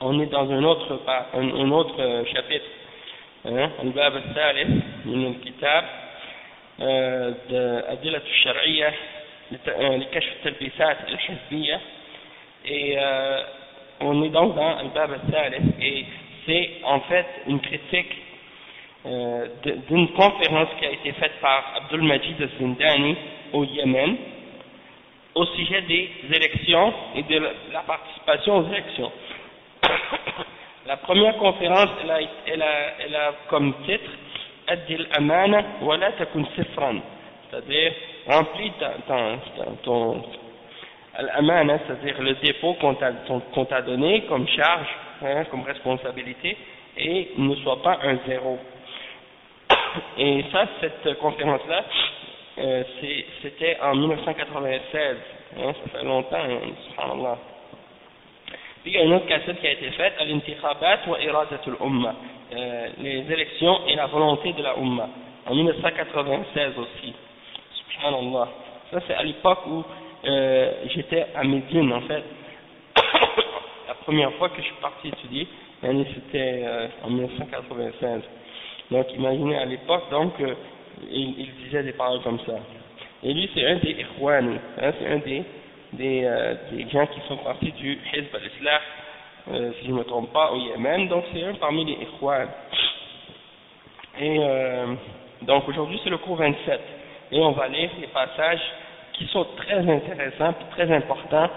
on est dans un autre, un, un autre chapitre, hein, الباب الثالث من الكتاب أدلة الشرعية لكشف التلبيسات الحزبية et euh, on est donc dans الباب الثالث et c'est en fait une critique euh, d'une conférence qui a été faite par Abdul Majid al-Zindani au Yémen au sujet des élections et de la participation aux élections. la première conférence, elle a, comme titre Addil Amana wala takun sifran, c'est-à-dire remplis ton, Al-Amana, c'est-à-dire le dépôt qu'on t'a donné comme charge, hein, comme responsabilité, et ne sois pas un zéro. Et ça, cette conférence-là, euh, c'était en 1996, hein, ça fait longtemps, hein, subhanallah. Puis il y a une autre cassette qui a été faite, Al-Intikhabat wa Iradatul euh, les élections et la volonté de la en 1996 aussi, subhanallah. Ça c'est à l'époque où euh, j'étais à Médine en fait, la première fois que je suis parti étudier, c'était euh, en 1996. Donc imaginez à l'époque, donc, euh, il, disait des paroles comme ça. Et lui, c'est un des Ikhwani, hein, c'est un des, des, euh, gens qui sont partis du Hizb al-Islah, euh, si je ne me trompe pas, au Yémen, donc c'est un parmi les Ikhwan. Et euh, donc aujourd'hui, c'est le cours 27, et on va lire les passages qui sont très intéressants, très importants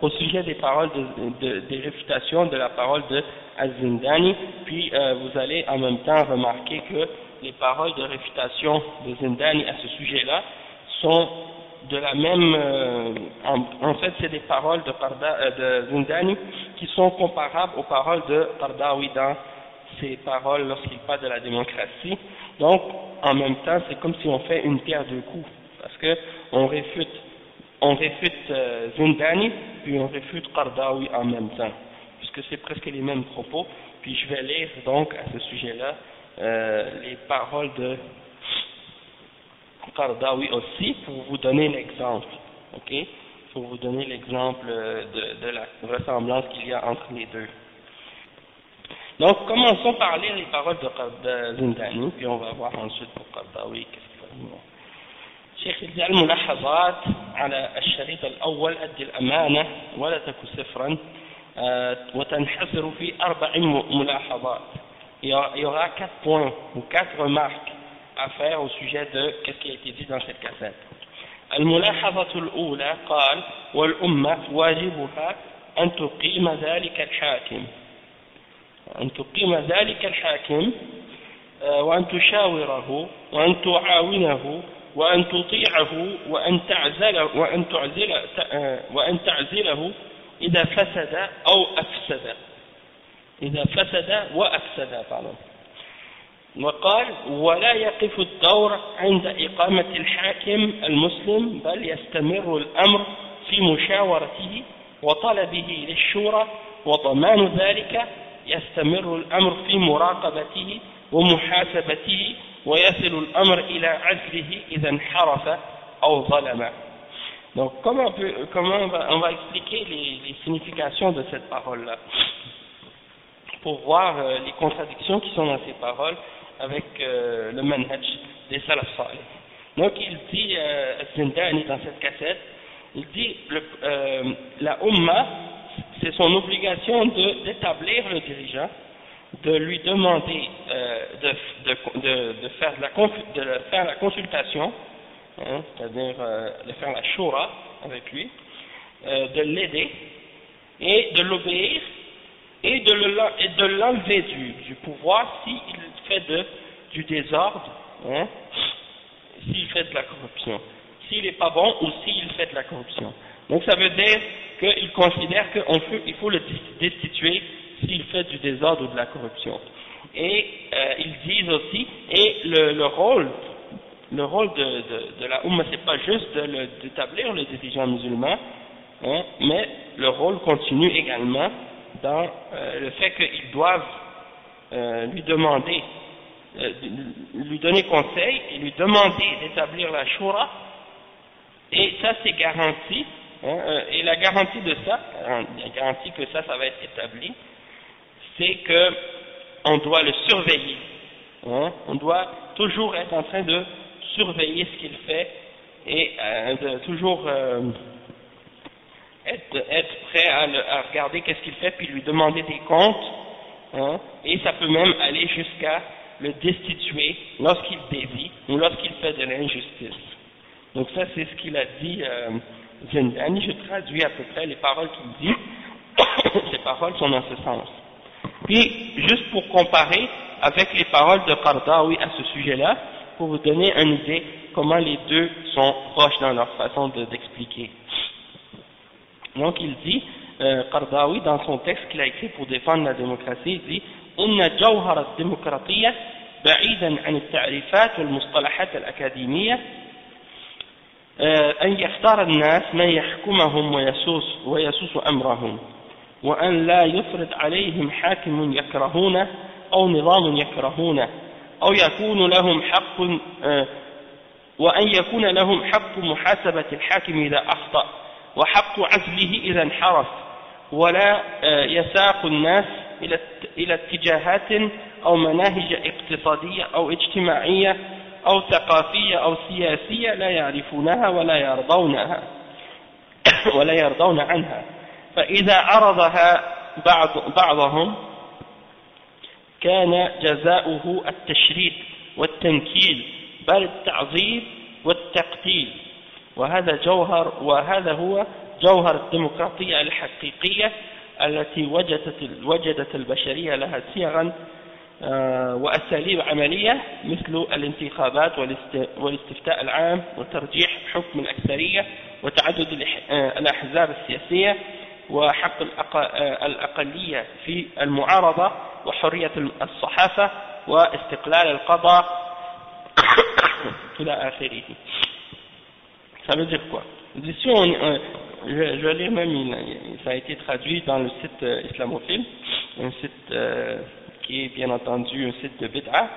au sujet des paroles de, de, des réfutations de la parole de Az-Zindani, puis euh, vous allez en même temps remarquer que les paroles de réfutation de Zindani à ce sujet-là sont de la même, euh, en, fait c'est des paroles de, Parda, euh, qui sont comparables aux paroles de Pardawi dans ses paroles lorsqu'il parle de la démocratie. Donc en même temps c'est comme si on fait une pierre deux coups, parce que on réfute, on euh, puis on réfute Qardawi en même temps, puisque c'est presque les mêmes propos. Puis je vais lire donc à ce sujet-là les paroles de Qardawi aussi pour vous donner l'exemple, ok Pour vous donner l'exemple de, de, la ressemblance qu'il y a entre les deux. Donc commençons par lire les paroles de, de Zindani, puis on va voir ensuite pour Qardawi qu'est-ce qu'il va dire. شيخ الملاحظات على الشريط الأول أدي الأمانة ولا تكن صفرا وتنحصر في أربع ملاحظات il y aura quatre points ou quatre remarques à faire au sujet de qu'est-ce qui a été dit dans cette cassette. الملاحظة الأولى قال والأمة واجبها أن تقيم ذلك الحاكم أن تقيم ذلك الحاكم وأن تشاوره وأن تعاونه وأن تطيعه وأن تعزله وأن تعزله وأن تعزله إذا فسد أو أفسد إذا فسد وأفسد pardon. وقال ولا يقف الدور عند إقامة الحاكم المسلم بل يستمر الأمر في مشاورته وطلبه للشورى وضمان ذلك يستمر الأمر في مراقبته ومحاسبته ويصل الأمر إلى عزله إذا انحرف أو ظلم. Donc, comment on, peut, comment on va, on va expliquer les, les significations de cette parole-là? Pour voir euh, les contradictions qui sont dans ces paroles avec euh, le manhaj des salaf. Donc, il dit, euh, Zindani dans cette cassette, il dit, euh, la Ummah, c'est son obligation d'établir le dirigeant, de lui demander euh, de, faire la, consultation, hein, c'est-à-dire de faire la shura avec lui, de l'aider et de l'obéir et de l'enlever du, pouvoir s'il fait du désordre, hein, s'il fait de la corruption, s'il n'est pas bon ou s'il fait de la corruption. Donc ça veut dire qu'il considère qu'il faut le destituer s'il fait du désordre ou de la corruption. Et euh, ils disent aussi, et le, le rôle le rôle de, de, de la Ummah, c'est pas juste d'établir le dirigeant musulman, hein, mais le rôle continue également dans euh, le fait qu'ils doivent euh, lui demander, euh, lui donner conseil et lui demander d'établir la shura, et ça c'est garanti, hein, et la garantie de ça, la garantie que ça, ça va être établi, c'est que on doit le surveiller, hein, on doit toujours être en train de surveiller ce qu'il fait et toujours être, prêt à regarder qu'est-ce qu'il fait puis lui demander des comptes hein, et ça peut même aller jusqu'à le destituer lorsqu'il dévie ou lorsqu'il fait de l'injustice. Donc ça c'est ce qu'il a dit euh, Zendani, je traduis à peu près les paroles qu'il dit, ces paroles sont dans ce sens. Puis juste pour comparer avec les paroles de Qardawi à ce sujet-là, pour vous donner une idée comment les deux sont proches dans leur façon d'expliquer. Donc il dit, euh, Qardawi dans son texte qu'il a écrit pour défendre la démocratie, il dit إن جوهر الديمقراطية بعيدا عن التعريفات والمصطلحات الأكاديمية أن يختار الناس من يحكمهم ويسوس, ويسوس أمرهم وأن لا يفرض عليهم حاكم يكرهونه أو نظام يكرهونه أو يكون لهم حق وأن يكون لهم حق محاسبة الحاكم إذا أخطأ وحق عزله إذا انحرف ولا يساق الناس إلى اتجاهات أو مناهج اقتصادية أو اجتماعية أو ثقافية أو سياسية لا يعرفونها ولا يرضونها ولا يرضون عنها. فإذا عرضها بعض بعضهم كان جزاؤه التشريد والتنكيل بل التعظيم والتقتيل. وهذا جوهر وهذا هو جوهر الديمقراطية الحقيقية التي وجدت وجدت البشرية لها صيغا وأساليب عملية مثل الانتخابات والاستفتاء العام وترجيح حكم الأكثرية وتعدد الأحزاب السياسية وحق الأقلية في المعارضة وحرية الصحافة واستقلال القضاء إلى آخره. Ça veut dire quoi? Ici, on, euh, je, je vais lire même, il, ça a été traduit dans le site euh, islamophile, un site euh, qui est bien entendu un site de bid'a.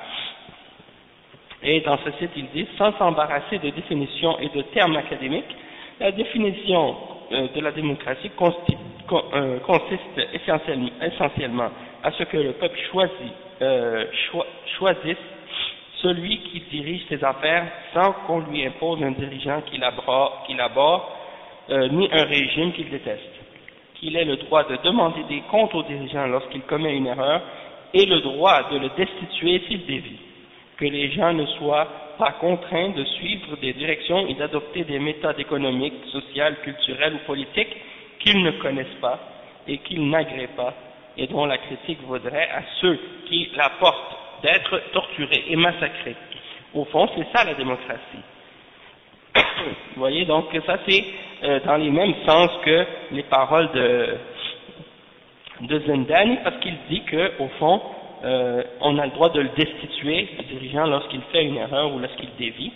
Et dans ce site, il dit, sans s'embarrasser de définitions et de termes académiques, la définition euh, de la démocratie consiste, euh, consiste essentiellement, à ce que le peuple choisit, choi, choisisse celui qui dirige ses affaires sans qu'on lui impose un dirigeant qu'il aborde, euh, ni un régime qu'il déteste. Qu'il ait le droit de demander des comptes au dirigeant lorsqu'il commet une erreur et le droit de le destituer s'il dévie. Que les gens ne soient pas contraints de suivre des directions et d'adopter des méthodes économiques, sociales, culturelles ou politiques qu'ils ne connaissent pas et qu'ils n'agréent pas et dont la critique vaudrait à ceux qui la portent d'être torturés et massacrés. Au fond, c'est ça la démocratie. Vous voyez, donc ça c'est euh, dans les mêmes sens que les paroles de, de Zendani, parce qu'il dit qu'au fond, euh, on a le droit de le destituer, le dirigeant, lorsqu'il fait une erreur ou lorsqu'il dévie.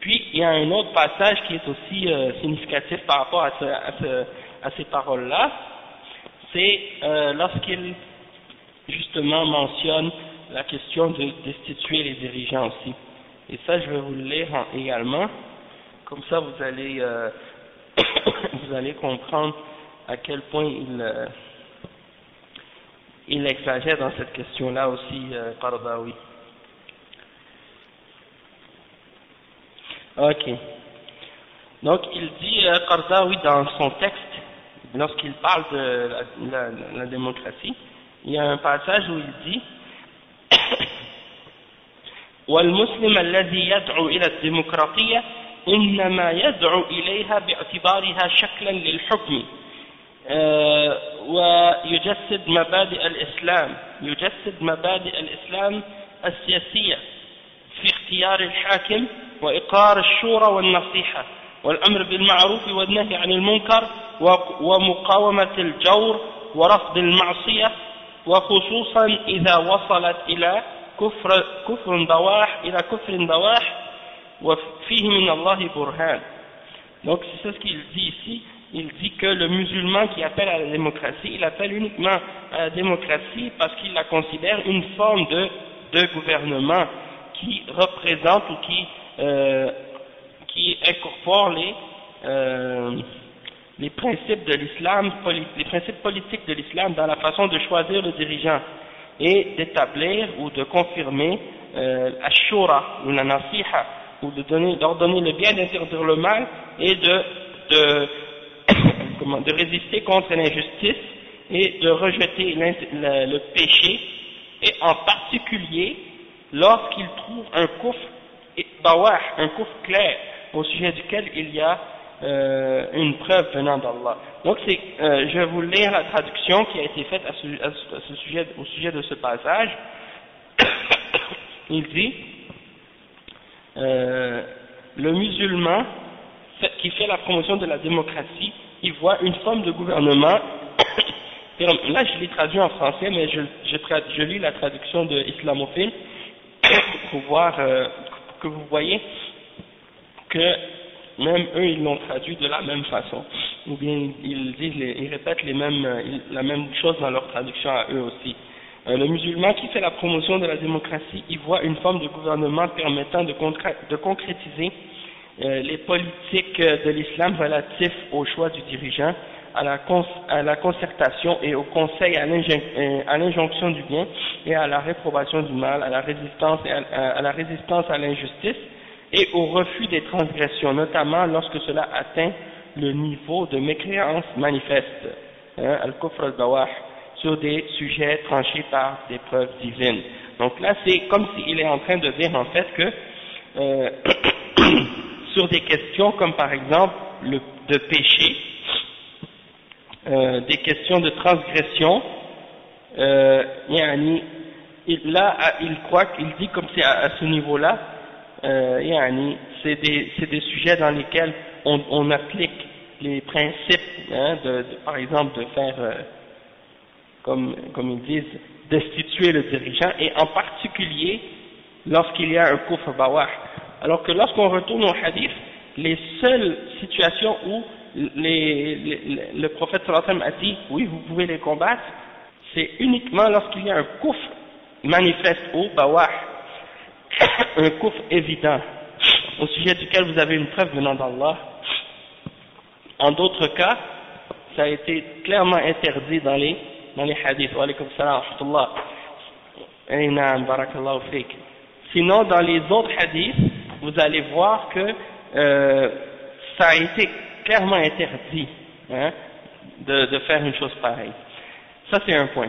Puis, il y a un autre passage qui est aussi euh, significatif par rapport à, à, ce, à ces paroles-là, c'est lorsqu'il justement mentionne la question de destituer les dirigeants aussi. Et ça, je vais vous le lire également. Comme ça, vous allez, euh, vous allez comprendre à quel point il, euh, il exagère dans cette question-là aussi, euh. Ok. Donc, il dit, euh, dans son texte, lorsqu'il parle de la démocratie, il y a un passage où il dit والمسلم الذي يدعو إلى الديمقراطية إنما يدعو إليها باعتبارها شكلا للحكم. ويجسد مبادئ الإسلام يجسد مبادئ الإسلام السياسية في اختيار الحاكم وإقرار الشورى والنصيحة والأمر بالمعروف والنهي عن المنكر ومقاومة الجور ورفض المعصية وخصوصا إذا وصلت إلى كفر كفر بواح إلى كفر بواح وفيه من الله برهان donc c'est ce qu'il dit ici il dit que le musulman qui appelle à la démocratie il appelle uniquement à la démocratie parce qu'il la considère une forme de, de gouvernement qui représente ou qui, euh, qui incorpore les euh, les principes de l'islam, les principes politiques de l'islam dans la façon de choisir le dirigeant et d'établir ou de confirmer euh, shura ou la nasiha ou d'ordonner le bien, d'interdire le mal et de, résister contre l'injustice et de rejeter le, péché et en particulier lorsqu'il trouve un couf un couf clair au sujet duquel il y a euh, une preuve venant d'Allah. Donc euh, je vais vous lire la traduction qui a été faite à ce, sujet, au sujet de ce passage. Il dit euh, le musulman qui fait la promotion de la démocratie, il voit une forme de gouvernement. Là, je l'ai traduit en français, mais je, lis la traduction de Islamophile pour voir que vous voyez que même eux ils l'ont traduit de la même façon, ou bien ils répètent les mêmes, la même chose dans leur traduction à eux aussi. Euh, le musulman qui fait la promotion de la démocratie, il voit une forme de gouvernement permettant de, concrétiser euh, les politiques de l'islam relatifs au choix du dirigeant, à la, concertation et au conseil euh, à l'injonction du bien et à la réprobation du mal, à la résistance à l'injustice et au refus des transgressions, notamment lorsque cela atteint le niveau de mécréance manifeste, hein, al-kufr al-bawah, sur des sujets tranchés par des preuves divines. Donc là, c'est comme s'il est en train de dire en fait que euh, sur des questions comme par exemple le, de péché, euh, des questions de transgression, euh, il, là, il croit qu'il dit comme c'est à ce niveau-là, euh, c'est des, des, sujets dans lesquels on, on applique les principes, hein, par exemple de faire, euh, comme, comme ils disent, destituer le dirigeant, et en particulier lorsqu'il y a un kufr bawah. Alors que lorsqu'on retourne au hadith, les seules situations où le prophète sallallahu a dit, oui, vous pouvez les combattre, c'est uniquement lorsqu'il y a un kufr manifeste au bawah, un couf évident au sujet duquel vous avez une preuve venant d'Allah. En d'autres cas, ça a été clairement interdit dans les, dans les hadiths. Wa alaykum salam wa Sinon, dans les autres hadiths, vous allez voir que euh, ça a été clairement interdit hein, de faire une chose pareille. Ça, c'est un point.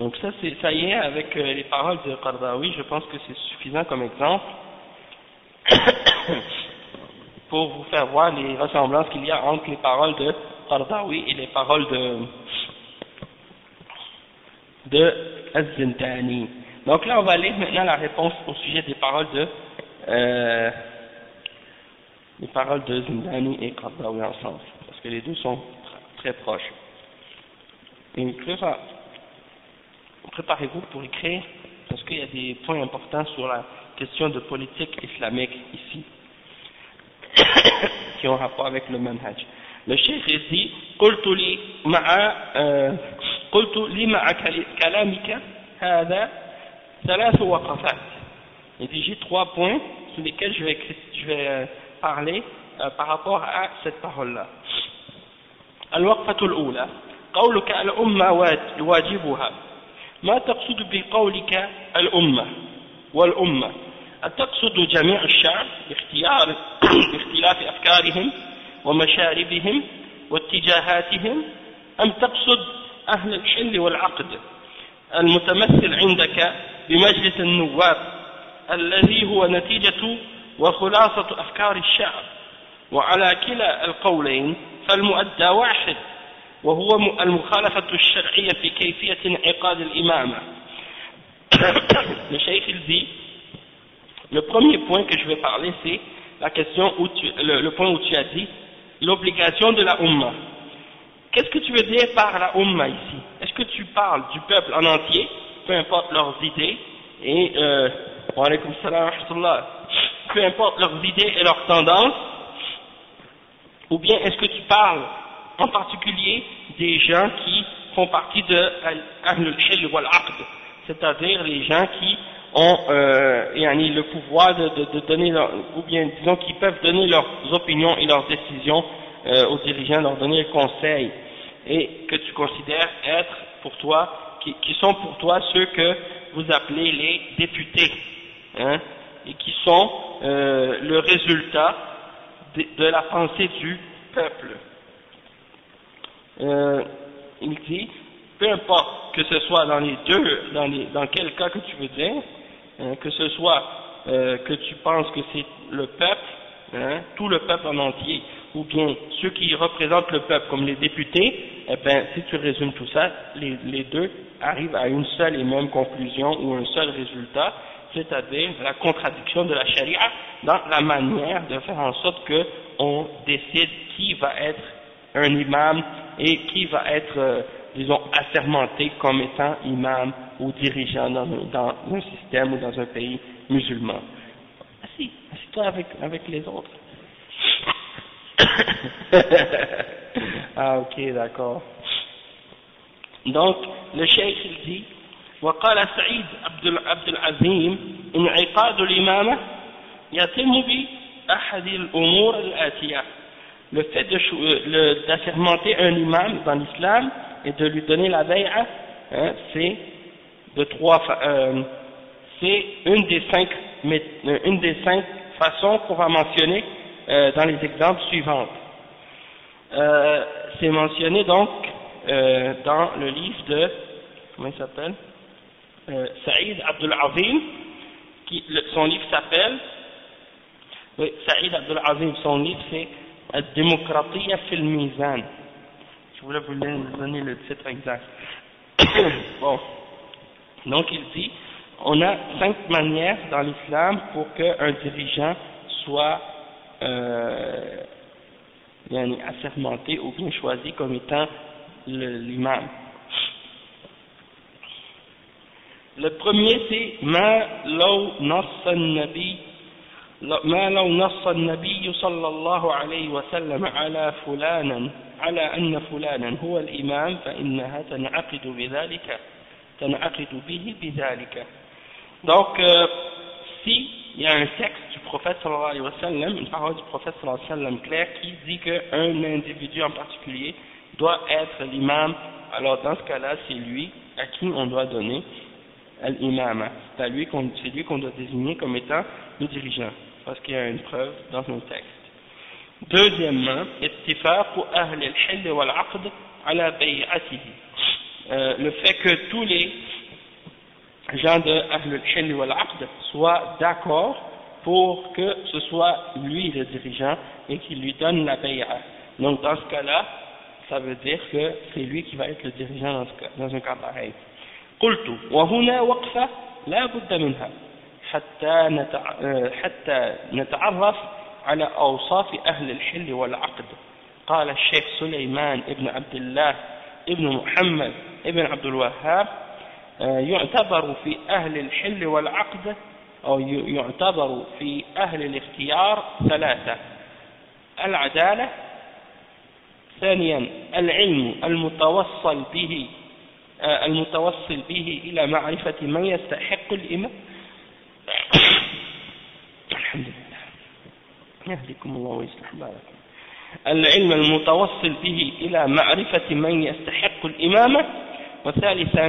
Donc ça, ça y est, avec euh, les paroles de Qardawi, je pense que c'est suffisant comme exemple pour vous faire voir les ressemblances qu'il y a entre les paroles de Qardawi et les paroles de de Az-Zindani. Donc là, on va lire maintenant la réponse au sujet des paroles de euh, les paroles de Zindani et Qardawi ensemble, parce que les deux sont très proches. Et préparez-vous pour écrire, parce qu'il y a des points importants sur la question de politique islamique ici, qui ont rapport avec le manhaj. Le chef dit, قلت لي مع قلت لي مع كلامك هذا ثلاث وقفات Il dit j'ai trois points sur lesquels je vais, je vais euh, parler euh, par rapport à cette parole-là. الوقفة الأولى قولك الأمة واجبها ما تقصد بقولك الأمة والأمة؟ أتقصد جميع الشعب باختيار باختلاف أفكارهم ومشاربهم واتجاهاتهم؟ أم تقصد أهل الحل والعقد المتمثل عندك بمجلس النواب الذي هو نتيجة وخلاصة أفكار الشعب وعلى كلا القولين فالمؤدى واحد وهو المخالفة الشرعية في كيفية انعقاد الإمامة le cheikh il dit le premier point que je vais parler c'est la question où tu, le, le point où tu as dit l'obligation de la Ummah qu'est-ce que tu veux dire par la Ummah ici est-ce que tu parles du peuple en entier peu importe leurs idées et euh, peu importe leurs idées et leurs tendances ou bien est-ce que tu parles en particulier des gens qui font partie de Ahlul wal Aqd, c'est-à-dire les gens qui ont euh, le pouvoir de, donner, leur, ou bien disons qui peuvent donner leurs opinions et leurs décisions euh, aux dirigeants, leur donner conseil, et que tu considères être pour toi, qui, qui sont pour toi ceux que vous appelez les députés, hein, et qui sont euh, le résultat de, la pensée du peuple. Euh, il dit, peu importe que ce soit dans les deux, dans, les, dans quel cas que tu veux dire, hein, que ce soit euh, que tu penses que c'est le peuple, hein, tout le peuple en entier, ou bien ceux qui représentent le peuple comme les députés, eh bien, si tu résumes tout ça, les, les deux arrivent à une seule et même conclusion ou un seul résultat, c'est-à-dire la contradiction de la charia dans la manière de faire en sorte que on décide qui va être un imam et qui va être, euh, disons, assermenté comme étant imam ou dirigeant dans, dans, un système ou dans un pays musulman. Assis, assis-toi avec, avec les autres. ah ok, d'accord. Donc, le cheikh il dit وقال سعيد عبد عبد العظيم انعقاد الإمامة يتم بأحد الأمور الآتية le fait d'assermenter un imam dans l'islam et de lui donner la bay'a, hein, c'est de trois, euh, c'est une des cinq, euh, une des cinq façons qu'on va mentionner euh, dans les exemples suivants. Euh, c'est mentionné donc euh, dans le livre de, comment il s'appelle euh, Saïd Abdul Azim, qui, son livre s'appelle, oui, Saïd Abdul Azim, son livre c'est Démocratie fil mizan. Je voulais vous donner le titre exact. bon. Donc il dit, on a cinq manières dans l'islam pour qu'un dirigeant soit euh, assermenté ou bien choisi comme étant l'imam. Le premier c'est ma law nabi ما لو نص النبي صلى الله عليه وسلم على فلانا على أن فلانا هو الإمام فإنها تنعقد بذلك تنعقد به بذلك donc euh, si il y a un texte du prophète sallallahu alayhi wa sallam une parole du prophète sallallahu alayhi wa sallam claire qui dit qu'un individu en particulier doit être l'imam alors dans ce cas-là c'est lui à qui on doit donner l'imam c'est lui qu'on doit désigner comme étant le dirigeant parce qu'il y a une preuve dans un texte. Deuxièmement, euh, le fait que tous les gens de Ahl al wal aqd soient d'accord pour que ce soit lui le dirigeant et qu'il lui donne la bay'a. Donc dans ce cas-là, ça veut dire que c'est lui qui va être le dirigeant dans, ce cas, dans un cas pareil. بد منها حتى حتى نتعرف على أوصاف أهل الحل والعقد. قال الشيخ سليمان ابن عبد الله ابن محمد ابن عبد الوهاب يعتبر في أهل الحل والعقد أو يعتبر في أهل الاختيار ثلاثة. العدالة ثانيا العلم المتوصل به المتوصل به إلى معرفة من يستحق الحمد لله. يهديكم الله ويصلح بالكم. العلم المتوصل به إلى معرفة من يستحق الإمامة وثالثا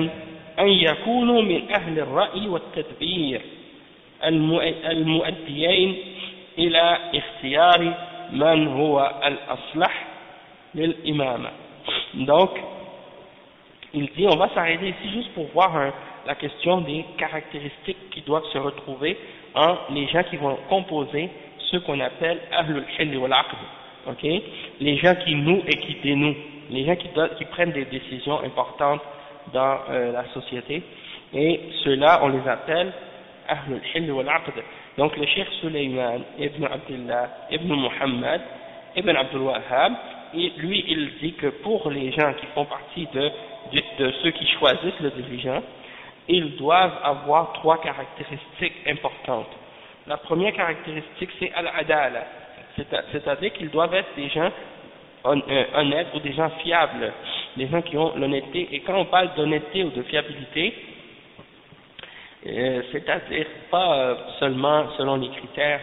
أن يكونوا من أهل الرأي والتدبير المؤديين إلى اختيار من هو الأصلح للإمامة. Donc il dit on va s'arrêter ici juste pour voir hein, la question des caractéristiques qui doivent se retrouver en les gens qui vont composer ce qu'on appelle Ahlul Hilli ok? Les gens qui nouent et qui dénouent, les gens qui, prennent des décisions importantes dans euh, la société, et ceux-là, on les appelle Ahlul Hilli wal Donc le Cheikh Suleiman ibn Abdullah ibn Muhammad ibn Abdul Wahhab, lui, il dit que pour les gens qui font partie de, de, ceux qui choisissent le dirigeant, ils doivent avoir trois caractéristiques importantes. La première caractéristique, c'est al-adala, c'est-à-dire qu'ils doivent être des gens euh, honnêtes ou des gens fiables, des gens qui ont l'honnêteté. Et quand on parle d'honnêteté ou de fiabilité, euh, c'est-à-dire pas euh, seulement selon les critères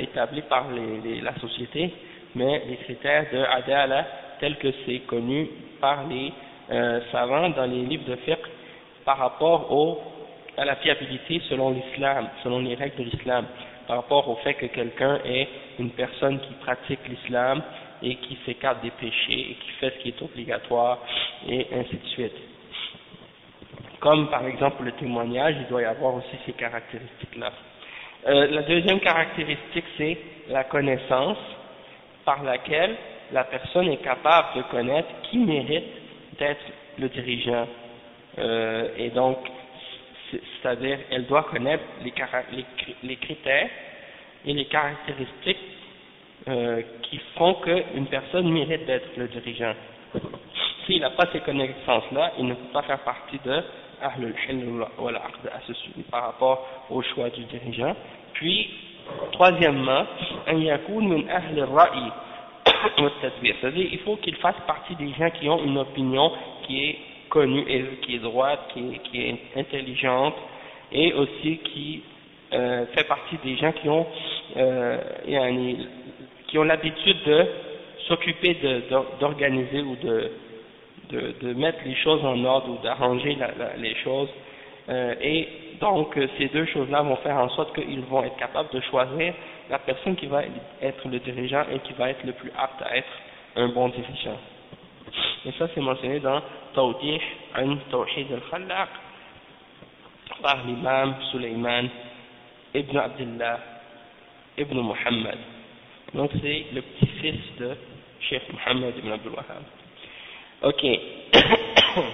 établis par la société, mais les critères de adala tels que c'est connu par les savants dans les livres de fiqh par rapport au, à la fiabilité selon l'islam, selon les règles de l'islam par rapport au fait que quelqu'un est une personne qui pratique l'islam et qui s'écarte des péchés et qui fait ce qui est obligatoire et ainsi de suite. Comme par exemple le témoignage, il doit y avoir aussi ces caractéristiques-là. Euh, la deuxième caractéristique, c'est la connaissance par laquelle la personne est capable de connaître qui mérite d'être le dirigeant. Euh, et donc, c'est-à-dire elle doit connaître les, critères et les caractéristiques euh, qui font qu'une personne mérite d'être le dirigeant. S'il n'a pas ces connaissances-là, il ne peut pas faire partie de Ahlul par rapport au choix du dirigeant. Puis, troisièmement, c'est-à-dire il faut qu'il fasse partie des gens qui ont une opinion qui est connue et qui est droite, qui est, intelligente et aussi qui euh, fait partie des gens qui ont euh, ont l'habitude de s'occuper d'organiser ou de, de, de, mettre les choses en ordre ou d'arranger les choses. Euh, et donc ces deux choses-là vont faire en sorte qu'ils vont être capables de choisir la personne qui va être le dirigeant et qui va être le plus apte à être un bon dirigeant. Et ça c'est mentionné dans Tawdih an Tawhid al-Khallaq par l'imam Suleiman ibn Abdullah ibn Muhammad. Donc c'est le petit-fils de Cheikh Muhammad ibn Abdul Wahhab. Ok.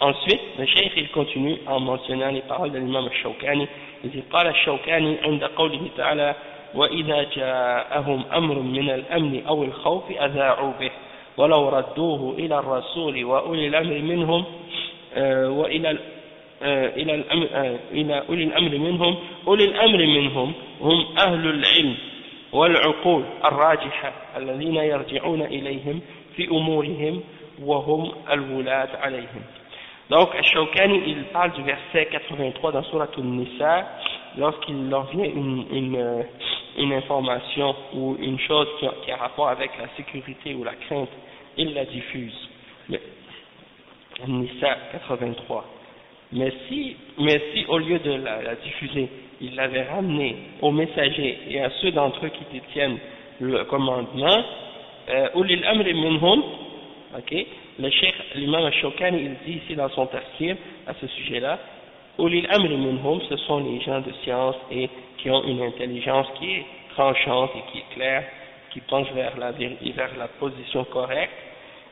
Ensuite, le Cheikh il continue en mentionnant les paroles de l'imam al-Shawkani. Il dit قال الشوكاني عند قوله تعالى وإذا جاءهم أمر من الأمن أو الخوف أذاعوا به. ولو ردوه إلى الرسول وأولي الأمر منهم وإلى إلى الأمر إلى أولي الأمر منهم أولي الأمر منهم هم أهل العلم والعقول الراجحة الذين يرجعون إليهم في أمورهم وهم الولاة عليهم. Donc, Shawkani, il parle du verset 83 dans Surah Al-Nisa, lorsqu'il leur vient une, une, une, information ou une chose qui a, rapport avec la sécurité ou la crainte, il la diffuse. Nisa 83. Mais si, mais si au lieu de la, diffuser, il l'avait ramené aux messagers et à ceux d'entre eux qui détiennent le commandement, euh, minhum, ok, le cheikh, l'imam al-Shawkani, il dit ici dans son tafsir à ce sujet-là, ulil amri minhum, ce sont les gens de science et qui ont une intelligence qui est tranchante et qui est claire, qui penche vers la, vers la position correcte,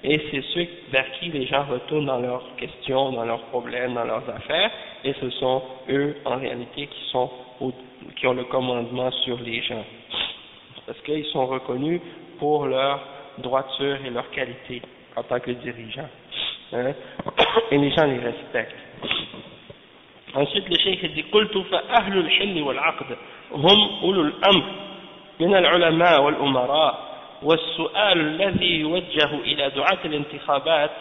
et c'est ceux vers qui les gens retournent dans leurs questions, dans leurs problèmes, dans leurs affaires, et ce sont eux en réalité qui sont qui ont le commandement sur les gens, parce qu'ils sont reconnus pour leur droiture et leur qualité en tant que dirigeants, hein, et les gens les respectent. Ensuite, le cheikh dit قلت فأهل الحل والعقد هم أولو الأمر من العلماء والأمراء والسؤال الذي يوجه إلى دعاة الانتخابات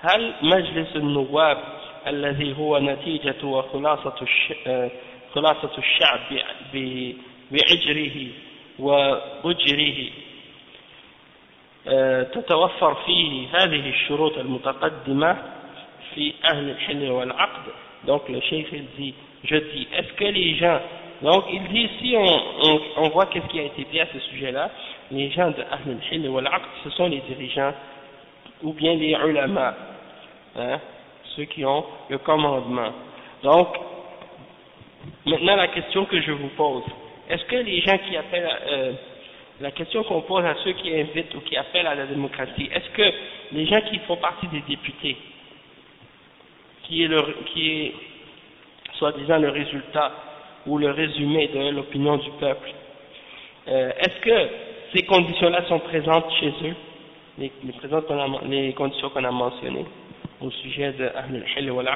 هل مجلس النواب الذي هو نتيجة وخلاصة خلاصة الشعب بعجره وأجره تتوفر فيه هذه الشروط المتقدمة في أهل الحل والعقد؟ Donc le cheikh dit je dis est-ce que les gens donc il dit si on, on, voit qu'est-ce qui a été dit à ce sujet là les gens de Ahl al-Hil wal ce sont les dirigeants ou bien les ulama hein, ceux qui ont le commandement. Donc maintenant la question que je vous pose est-ce que les gens qui appellent euh, la question qu'on pose à ceux qui invitent ou qui appellent à la démocratie, est-ce que les gens qui font partie des députés, qui est, est soi-disant le résultat ou le résumé de l'opinion du peuple, euh, est-ce que ces conditions-là sont présentes chez eux, les, les, les conditions qu'on a mentionnées au sujet de Ahlul wal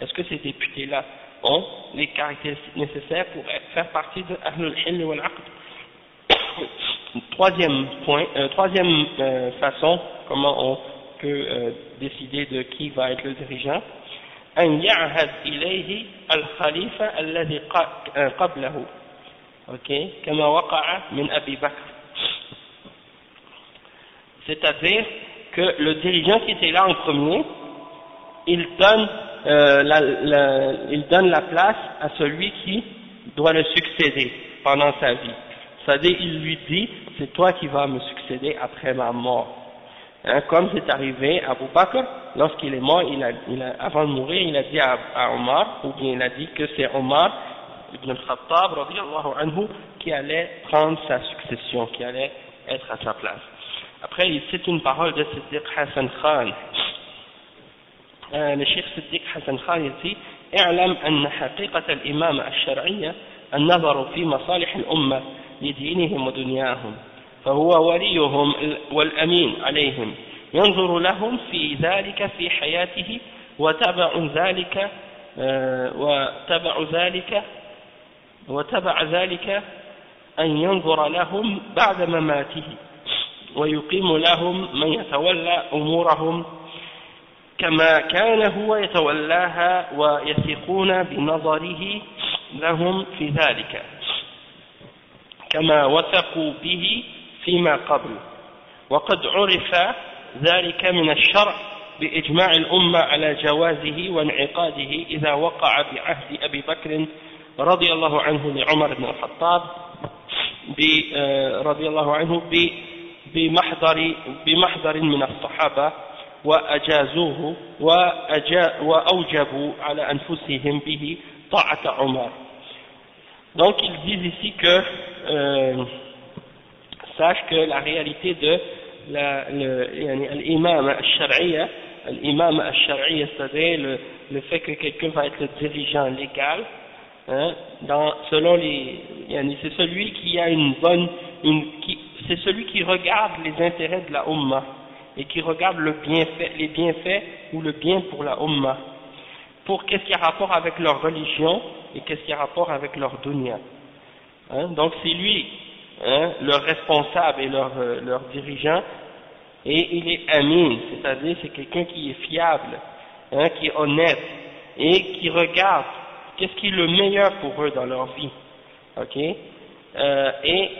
est-ce que ces députés-là ont les caractéristiques nécessaires pour faire partie de Ahlul wal Troisième point, euh, troisième euh, façon, comment on peut euh, décider de qui va être le dirigeant أن يعهد إليه الخليفة الذي قبله okay. كما وقع من أبي بكر c'est-à-dire que le dirigeant qui était là en premier il donne, euh, la, la, il donne la place à celui qui doit le succéder pendant sa vie c'est-à-dire il lui dit c'est toi qui vas me succéder après ma mort. Hein, comme c'est arrivé à Abu Bakr, lorsqu'il est mort, il a, il a, avant de mourir, il a dit à, à, Omar, ou bien il a dit que c'est Omar ibn al-Khattab, anhu, qui allait prendre sa succession, qui allait être à sa place. Après, il cite une parole de Siddiq Hassan Khan. Euh, le Cheikh Siddiq Hassan Khan, il dit, اعلم أن حقيقة الإمامة الشرعية النظر في مصالح الأمة لدينهم ودنياهم فهو وليهم والأمين عليهم. ينظر لهم في ذلك في حياته وتبع ذلك آه، وتبع ذلك وتبع ذلك أن ينظر لهم بعد مماته ويقيم لهم من يتولى أمورهم كما كان هو يتولاها ويثقون بنظره لهم في ذلك. كما وثقوا به فيما قبل. وقد عرف ذلك من الشرع بإجماع الأمة على جوازه وانعقاده إذا وقع بعهد أبي بكر رضي الله عنه لعمر بن الخطاب رضي الله عنه بمحضر, بمحضر من الصحابة وأجازوه وأوجبوا على أنفسهم به طاعة عمر. Donc ils disent ici que euh, sache que la réalité de l'imam al-shar'iyya, l'imam al-shar'iyya, c'est-à-dire le, le, fait que quelqu'un va être le dirigeant légal, hein, dans, selon les, c'est celui qui a une bonne, une, c'est celui qui regarde les intérêts de la Ummah et qui regarde le bienfait, les bienfaits ou le bien pour la Ummah, pour qu'est-ce qui a rapport avec leur religion et qu'est-ce qui a rapport avec leur dunya. Hein, donc c'est lui hein, leur responsable et leur, euh, leur dirigeant, et il est amin, c'est-à-dire c'est quelqu'un qui est fiable, hein, qui est honnête, et qui regarde qu'est-ce qui est le meilleur pour eux dans leur vie. Ok? Euh, Et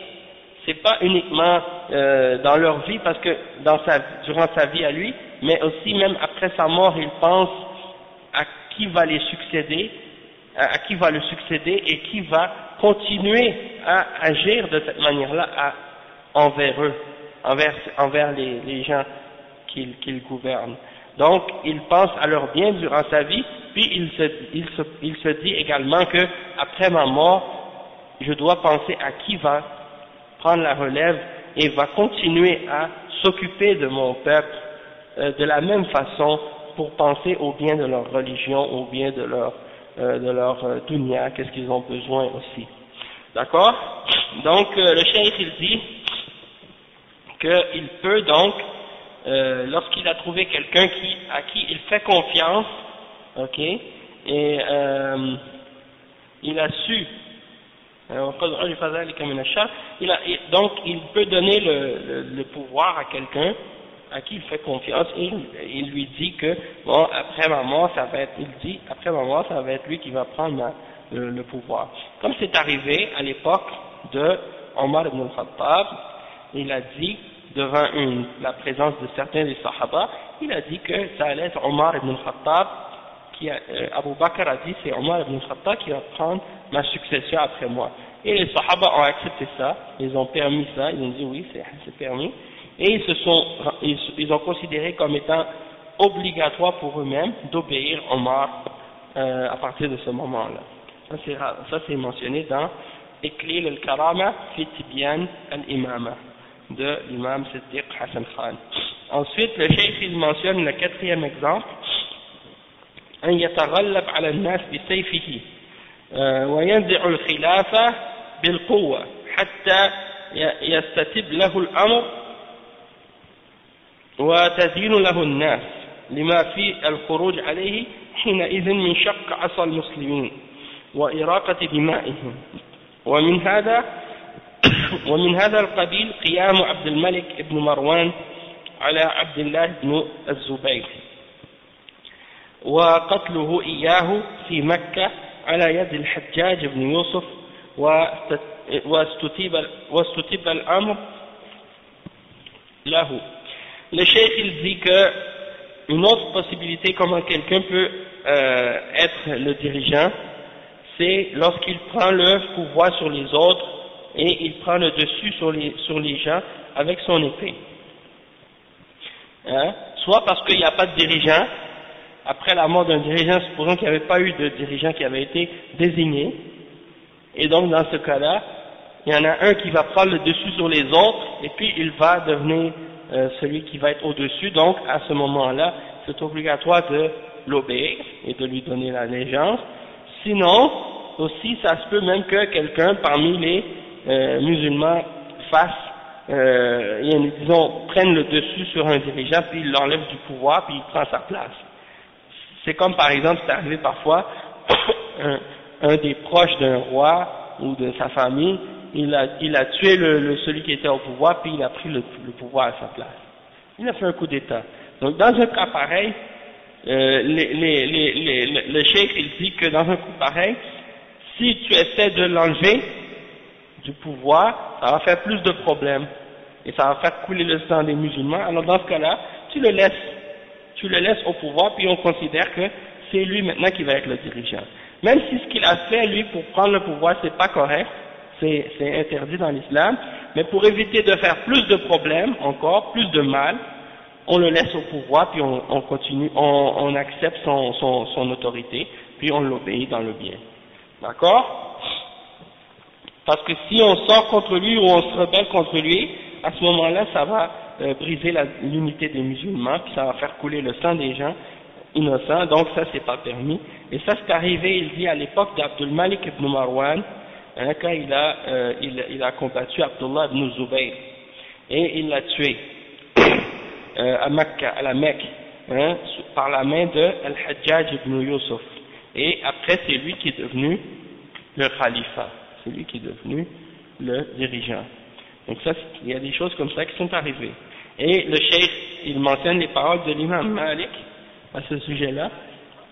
c'est pas uniquement euh, dans leur vie, parce que dans sa, durant sa vie à lui, mais aussi même après sa mort, il pense à qui va les succéder, à qui va le succéder et qui va continuer à agir de cette manière-là envers eux, envers, envers les, gens qu'il qu gouverne. Donc, il pense à leur bien durant sa vie, puis il se, il se, il se dit également que après ma mort, je dois penser à qui va prendre la relève et va continuer à s'occuper de mon peuple euh, de la même façon pour penser au bien de leur religion, au bien de leur de leur euh, dunya, qu'est-ce qu'ils ont besoin aussi. D'accord? Donc euh, le cheikh il dit qu'il peut donc, euh, lorsqu'il a trouvé quelqu'un qui, à qui il fait confiance, ok, et euh, il a su, il a, donc il peut donner le pouvoir à quelqu'un à qui il fait confiance il, lui dit que bon après ma mort ça va être il dit après ma ça va être lui qui va prendre le, pouvoir comme c'est arrivé à l'époque de Omar ibn al-Khattab, il a dit, devant la présence de certains des Sahaba, il a dit que ça allait être Omar ibn al-Khattab, qui euh, Abu Bakr a dit c'est Omar ibn al-Khattab qui va prendre ma succession après moi. Et les Sahaba ont accepté ça, ils ont permis ça, ils ont dit oui, c'est permis, et ils se sont, ils, ils ont considéré comme étant obligatoire pour eux-mêmes d'obéir Omar euh, à partir de ce moment-là. Ça c'est mentionné dans Iqlil al-Karama fi Tibyan al-Imama de l'imam Siddiq Hassan Khan. Ensuite, le cheikh il mentionne le quatrième exemple أن يتغلب على الناس بسيفه وينزع الخلافة بالقوة حتى يستتب له الأمر وتزين له الناس لما في الخروج عليه حينئذ من شق عصا المسلمين وإراقة دمائهم. ومن هذا ومن هذا القبيل قيام عبد الملك بن مروان على عبد الله بن الزبير. وقتله إياه في مكة على يد الحجاج بن يوسف واستتيب, واستتيب الأمر له. Le cheikh il dit que une autre possibilité comment quelqu'un peut euh, être le dirigeant c'est lorsqu'il prend le pouvoir sur les autres et il prend le dessus sur les, sur les gens avec son épée. Hein? Soit parce qu'il n'y a pas de dirigeant, après la mort d'un dirigeant, supposons qu'il n'y avait pas eu de dirigeant qui avait été désigné, et donc dans ce cas-là, il y en a un qui va prendre le dessus sur les autres, et puis il va devenir euh, celui qui va être au-dessus, donc à ce moment-là, c'est obligatoire de l'obéir et de lui donner l'allégeance. Sinon, aussi, ça se peut même que quelqu'un parmi les euh, musulmans fasse, euh, disons, prenne le dessus sur un dirigeant, puis il l'enlève du pouvoir, puis il prend sa place. C'est comme par exemple, c'est arrivé parfois, un, des proches d'un roi ou de sa famille, il a, il a tué le, celui qui était au pouvoir, puis il a pris le, pouvoir à sa place. Il a fait un coup d'État. Donc dans un cas pareil, euh, le cheikh il dit que dans un coup pareil, si tu essaies de l'enlever du pouvoir, ça va faire plus de problèmes et ça va faire couler le sang des musulmans. Alors dans ce cas-là, tu le laisses, tu le laisses au pouvoir, puis on considère que c'est lui maintenant qui va être le dirigeant. Même si ce qu'il a fait lui pour prendre le pouvoir c'est pas correct, c'est interdit dans l'islam, mais pour éviter de faire plus de problèmes encore, plus de mal, on le laisse au pouvoir, puis on, on continue, on, accepte son autorité, puis on l'obéit dans le bien. D'accord? Parce que si on sort contre lui ou on se rebelle contre lui, à ce moment-là, ça va euh, briser l'unité des musulmans, puis ça va faire couler le sang des gens innocents, donc ça c'est pas permis. Et ça c'est arrivé, il dit, à l'époque d'Abdul Malik ibn Marwan, hein, quand il a, euh, il, il, a combattu Abdullah ibn Zubayr, et il l'a tué euh, à Mecca, à la Mecque, hein, par la main de Al-Hajjaj ibn Yusuf. Et après c'est lui qui est devenu le khalifa, c'est lui qui est devenu le dirigeant. Donc ça, il y a des choses comme ça qui sont arrivées. Et le cheikh, il mentionne les paroles de l'imam Malik à ce sujet-là,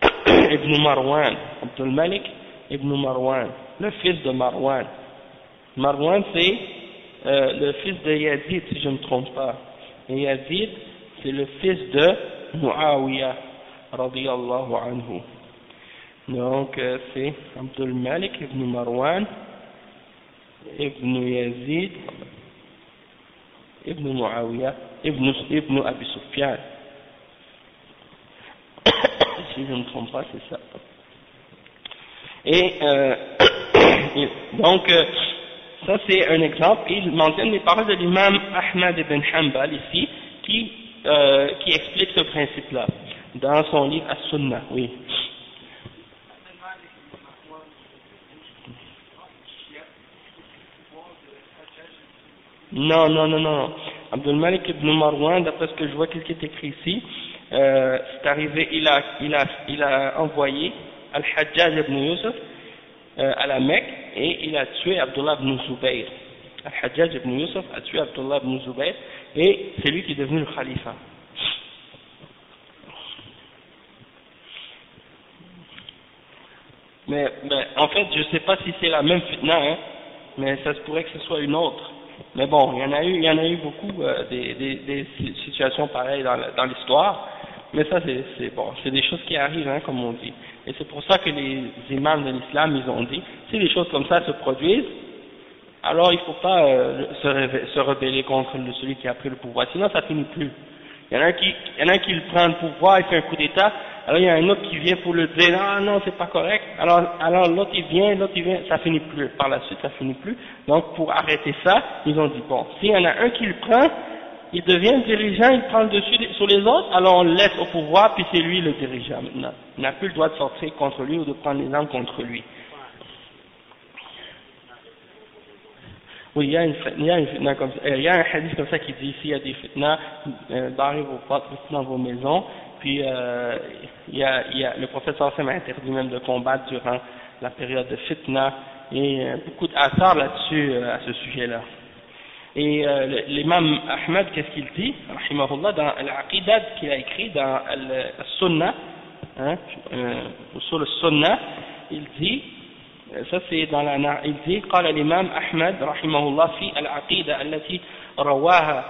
Ibn Marwan, Abdul Malik Ibn Marwan, le fils de Marwan. Marwan, c'est euh, le fils de Yazid, si je ne me trompe pas. Et Yazid, c'est le fils de Muawiyah, radiyallahu anhu. Donc, euh, c'est Abdul Malik ibn Marwan, ibn Yazid, ibn Muawiyah, ibn, ibn Abi Sufyan. si je ne me trompe pas, c'est ça. Et euh, donc, euh, ça c'est un exemple. Il mentionne les paroles de l'imam Ahmad ibn Hanbal ici, qui, euh, qui explique ce principe-là, dans son livre As-Sunnah, oui. Non, non, non, non. Abdul Malik ibn Marwan, d'après ce que je vois qu'il est écrit ici, euh, c'est arrivé, il a, il, a, il a envoyé Al-Hajjaj ibn Yusuf euh, à la Mecque et il a tué Abdullah ibn Zubayr. Al-Hajjaj ibn Yusuf a tué Abdullah ibn Zubayr et c'est lui qui est devenu le khalifa. Mais, en fait, je ne sais pas si c'est la même fitna, hein, mais ça se pourrait que ce soit une autre. Mais bon, il y en a eu, il y en a eu beaucoup euh, des, situations pareilles dans l'histoire, mais ça c'est bon, c'est des choses qui arrivent, hein, comme on dit. Et c'est pour ça que les imams de l'islam, ils ont dit, si des choses comme ça se produisent, alors il ne faut pas euh, se, se, rebeller contre celui qui a pris le pouvoir, sinon ça finit plus. Il y en a un qui, il y en a un qui prend le pouvoir, il fait un coup d'État, alors il y a un autre qui vient pour le dire, ah non, c'est pas correct, alors, alors l'autre il vient, l'autre il vient, ça finit plus, par la suite ça finit plus. Donc pour arrêter ça, ils ont dit, bon, s'il y en a un qui le prend, il devient dirigeant, il prend le dessus sur les autres, alors on le laisse au pouvoir, puis c'est lui le dirigeant maintenant. Il n'a plus le droit de sortir contre lui ou de prendre les armes contre lui. Oui, il y a, une, il comme euh, il y a un hadith comme ça qui dit s'il y a des fitna, euh, barrez vos portes, dans vos maisons, puis euh, il, y a, y le professeur Sam a interdit même de combattre durant la période de fitna, et euh, beaucoup d'assares là-dessus euh, à ce sujet-là. Et euh, l'imam Ahmed, qu'est-ce qu'il dit Rahimahullah, dans l'aqidat qu'il a écrit dans le Sunnah, hein, euh, sur le Sunnah, il dit, ça c'est dans la, il dit, قال الإمام أحمد رحمه الله في العقيدة التي رواها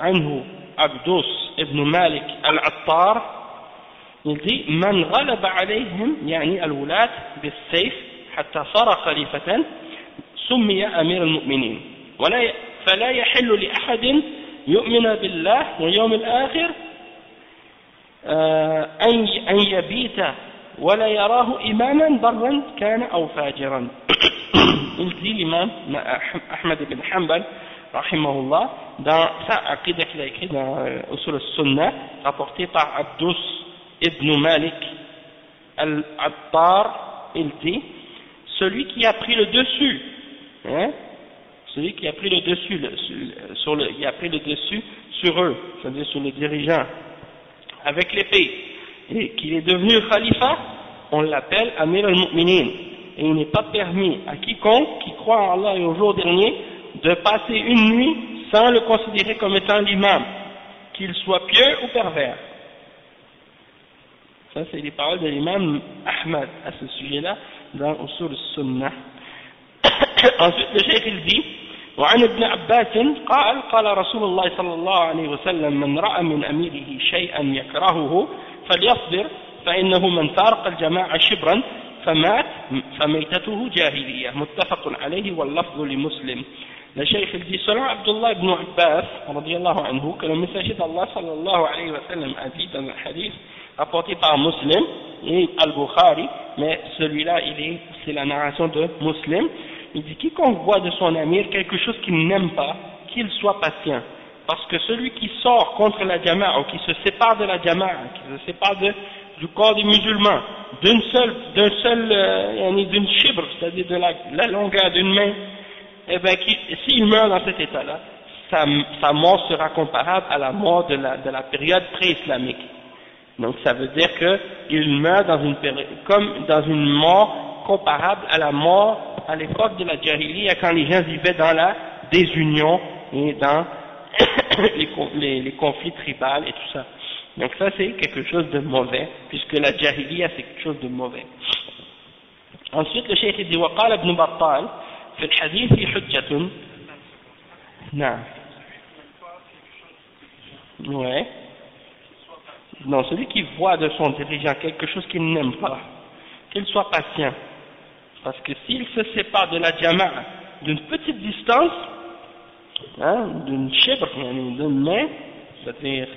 عنه عبدوس ابن مالك العطار il dit من غلب عليهم يعني الولاة بالسيف حتى صار خليفة سمي أمير المؤمنين ولا فلا يحل لأحد يؤمن بالله واليوم الآخر آه، أن يبيت ولا يراه إماما برا كان أو فاجرا il dit l'imam Ahmed ibn Hanbal rahimahullah dans sa aqidah qu'il a écrit dans euh, Usul al-Sunnah rapporté par Abdus ibn Malik al-Attar il dit celui qui a pris le dessus hein, celui qui a pris le dessus, sur le, a pris le dessus sur eux, c'est-à-dire sur les dirigeants, avec l'épée, et qu'il est devenu khalifa, on l'appelle Amir al-Mu'minin. Et il n'est pas permis à quiconque qui croit en Allah et au jour dernier de passer une nuit sans le considérer comme étant l'imam, qu'il soit pieux ou pervers. Ça, c'est les paroles de l'imam Ahmad à ce sujet-là dans Usul Sunnah. Ensuite, الزي. وعن ابن عباس قال قال رسول الله صلى الله عليه وسلم من رأى من أميره شيئا يكرهه فليصبر فإنه من فارق الجماعة شبرا فمات فميتته جاهلية. متفق عليه واللفظ لمسلم. لشيخ الزي صلى عبد الله بن عباس رضي الله عنه كان مساجد الله صلى الله عليه وسلم. أزيدا الحديث أفوتي طع مسلم البخاري ما سلولا إليه سلانا عسون مسلم, مسلم il dit quiconque voit de son amir quelque chose qu'il n'aime pas, qu'il soit patient. Parce que celui qui sort contre la jama'a ou qui se sépare de la jama'a, qui se sépare du corps des musulmans, d'une seule, d'un euh, d'une chibre, c'est-à-dire de la, longueur d'une main, eh bien, s'il meurt dans cet état-là, sa, mort sera comparable à la mort de la, de la période pré-islamique. Donc ça veut dire qu'il meurt dans une comme dans une mort comparable à la mort à l'époque de la Jahiliya, quand les gens vivaient dans la désunion et dans les, les, conflits tribaux et tout ça. Donc ça c'est quelque chose de mauvais, puisque la Jahiliya c'est quelque chose de mauvais. Ensuite le cheikh dit وقال ابن بطال في الحديث حجة نعم Ouais. Non, celui qui voit de son dirigeant quelque chose qu'il n'aime pas, qu'il soit patient. Parce que s'il se sépare de la jama'a d'une petite distance, hein, d'une chibre, d'une main, c'est-à-dire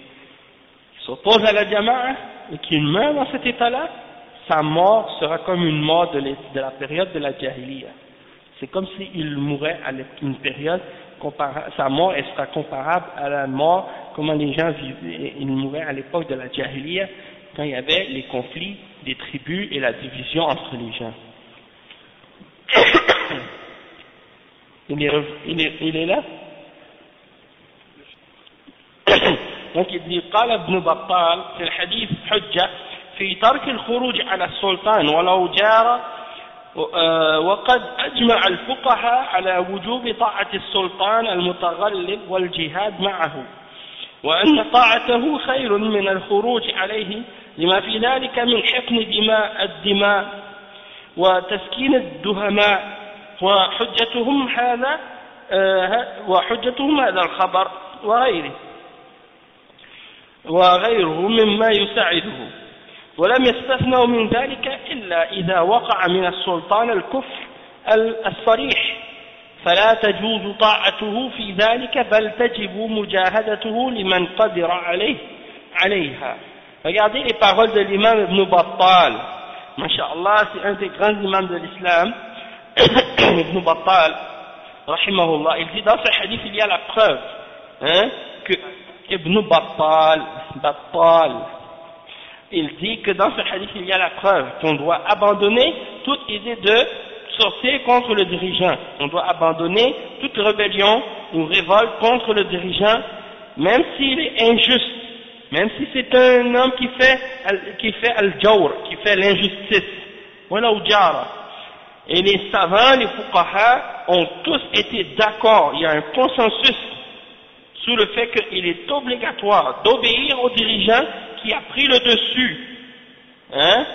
s'oppose à la jama'a et qu'il meurt dans cet état-là, sa mort sera comme une mort de, la période de la jahiliya. C'est comme s'il mourait à une période, sa mort sera comparable à la mort, comment les gens vivaient, ils mouraient à l'époque de la jahiliya, quand il y avait les conflits des tribus et la division entre les gens. il, est, il, est, il est là. Donc il dit قال ابن بطال في الحديث حجة في ترك الخروج على السلطان ولو جار وقد أجمع الفقهاء على وجوب طاعة السلطان المتغلب والجهاد معه وأن طاعته خير من الخروج عليه لما في ذلك من حقن دماء الدماء. وتسكين الدهماء وحجتهم هذا وحجتهم هذا الخبر وغيره. وغيره مما يساعده. ولم يستثنوا من ذلك إلا إذا وقع من السلطان الكفر الصريح فلا تجوز طاعته في ذلك بل تجب مجاهدته لمن قدر عليه عليها. Regardez les paroles de l'imam Ibn Battal. Masha'Allah, c'est un des grands imams de l'islam. Ibn Battal, rahimahullah, il dit dans ce hadith, il y a la preuve hein, que Ibn Battal, Battal, il dit que dans ce hadith, il y a la preuve qu'on doit abandonner toute idée de sortir contre le dirigeant. On doit abandonner toute rébellion ou révolte contre le dirigeant, même s'il est injuste, même si c'est un homme qui fait, qui fait al-jawr, qui fait l'injustice. Voilà Et les savants, les fuqaha, ont tous été d'accord, il y a un consensus sur le fait qu'il est obligatoire d'obéir au dirigeant qui a pris le dessus. Hein?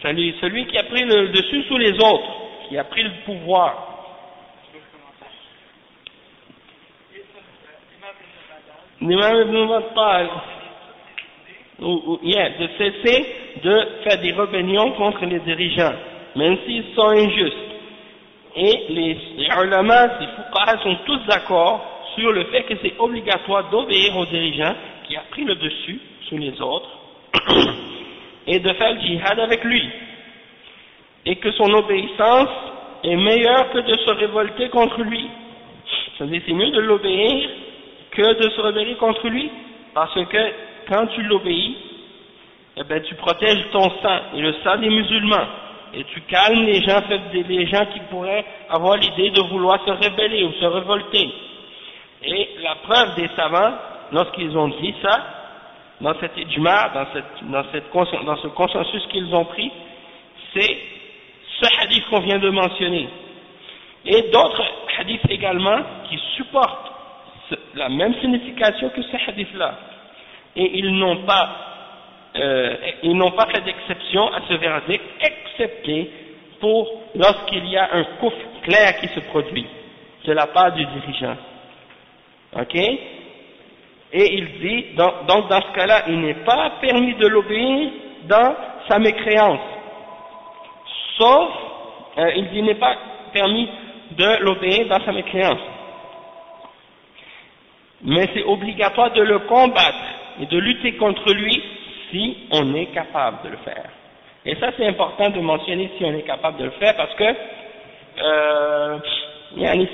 Celui, qui a pris le dessus sur les autres, qui a pris le pouvoir. L'imam Ibn Battal, de cesser de faire des rébellions contre les dirigeants, même s'ils sont injustes. Et les, les ulama, les fuqaha sont tous d'accord sur le fait que c'est obligatoire d'obéir au dirigeant qui a pris le dessus sur les autres et de faire le djihad avec lui et que son obéissance est meilleure que de se révolter contre lui. C'est-à-dire c'est mieux de l'obéir que de se rébeller contre lui parce que quand tu l'obéis, eh ben, tu protèges ton sang et le sang des musulmans et tu calmes les gens, les gens qui pourraient avoir l'idée de vouloir se rébeller ou se révolter. Et la preuve des savants, lorsqu'ils ont dit ça, dans cet ijma, dans, cette, dans, ce consensus qu'ils ont pris, c'est ce hadith qu'on vient de mentionner. Et d'autres hadiths également qui supportent la même signification que ce hadith-là. Et ils n'ont pas, euh, ils n'ont pas fait d'exception à ce verset, excepté pour lorsqu'il y a un coup clair qui se produit de la part du dirigeant. Ok? Et il dit, donc, dans ce cas-là, il n'est pas permis de l'obéir dans sa mécréance. Sauf, euh, il dit, n'est pas permis de l'obéir dans sa mécréance. Mais c'est obligatoire de le combattre et de lutter contre lui si on est capable de le faire. Et ça c'est important de mentionner si on est capable de le faire parce que euh,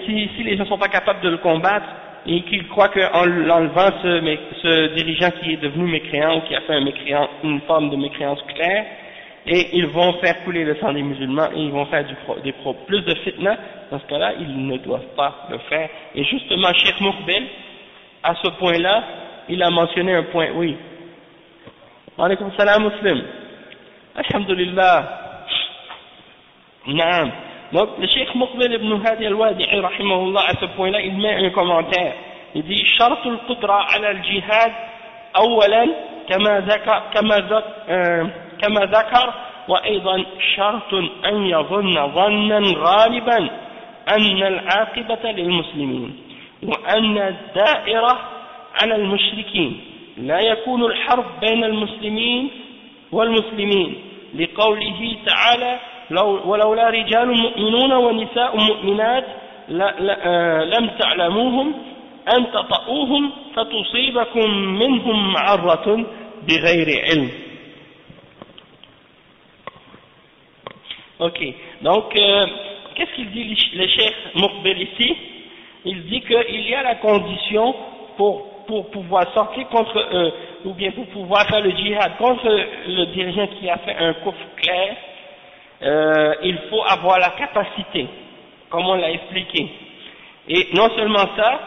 si, les gens ne sont pas capables de le combattre, et qu'ils croient qu'en l'enlevant ce, ce, dirigeant qui est devenu mécréant ou qui a fait un mécréant, une forme de mécréance claire, et ils vont faire couler le sang des musulmans et ils vont faire plus de fitna, dans ce cas-là, ils ne doivent pas le faire. Et justement, Cheikh Moukbel, à ce point-là, il a mentionné un point, oui. Alaykoum salam muslim. Alhamdulillah. Naam. Donc, le Cheikh Muqbil ibn Hadi al-Wadi'i, rahimahullah, à ce point-là, il met un commentaire. Il dit, شرط القدرة على الجهاد أولا كما ذكر, كما ذكر, كما ذكر وأيضا شرط أن يظن ظنا غالبا أن العاقبة للمسلمين وأن الدائرة على المشركين. لا يكون الحرب بين المسلمين والمسلمين. لقوله تعالى ولولا رجال مؤمنون ونساء مؤمنات لم تعلموهم أن تطؤوهم فتصيبكم منهم معرة بغير علم. Ok, donc euh, qu'est-ce qu'il dit le chef Moukbel ici? Il dit qu'il y a la condition pour, pour pouvoir sortir contre eux, ou bien pour pouvoir faire le djihad contre le dirigeant qui a fait un coup clair, euh, il faut avoir la capacité, comme on l'a expliqué. Et non seulement ça,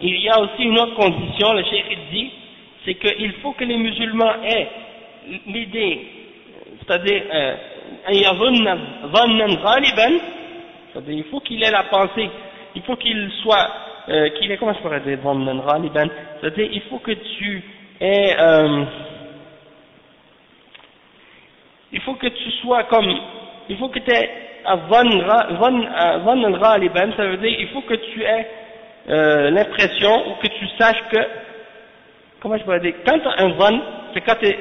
il y a aussi une autre condition, le cheikh dit, c'est qu'il faut que les musulmans aient l'idée, c'est-à-dire, euh, c'est-à-dire il faut qu'il ait la pensée, il faut qu'il soit, euh, qu'il est, comment je pourrais dire, c'est-à-dire il faut que tu aies, euh, il faut que tu sois comme, il faut que tu aies ça veut dire il faut que tu aies euh, l'impression ou que tu saches que, comment je pourrais dire, quand tu as un van, c'est quand t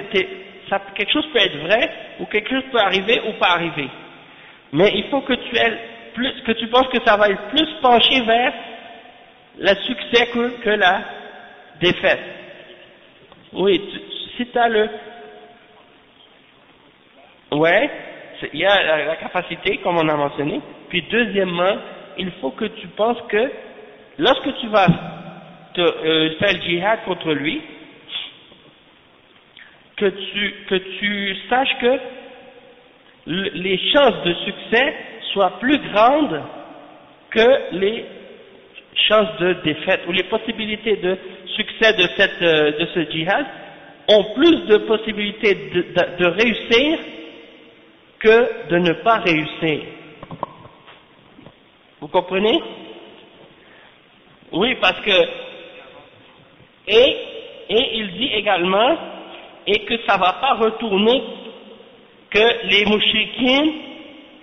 quelque chose peut être vrai ou quelque chose peut arriver ou pas arriver. Mais il faut que tu aies plus, que tu penses que ça va être plus penché vers le succès que, la défaite oui si tu as le ouais il y a la, capacité, comme on a mentionné. Puis deuxièmement, il faut que tu penses que lorsque tu vas te, euh, faire le djihad contre lui, que tu, que tu saches que les chances de succès soient plus grandes que les chances de défaite, ou les possibilités de succès de, cette, euh, de ce djihad ont plus de possibilités de, réussir que de ne pas réussir. Vous comprenez? Oui, parce que et, et il dit également et que ça ne va pas retourner que les mouchriquins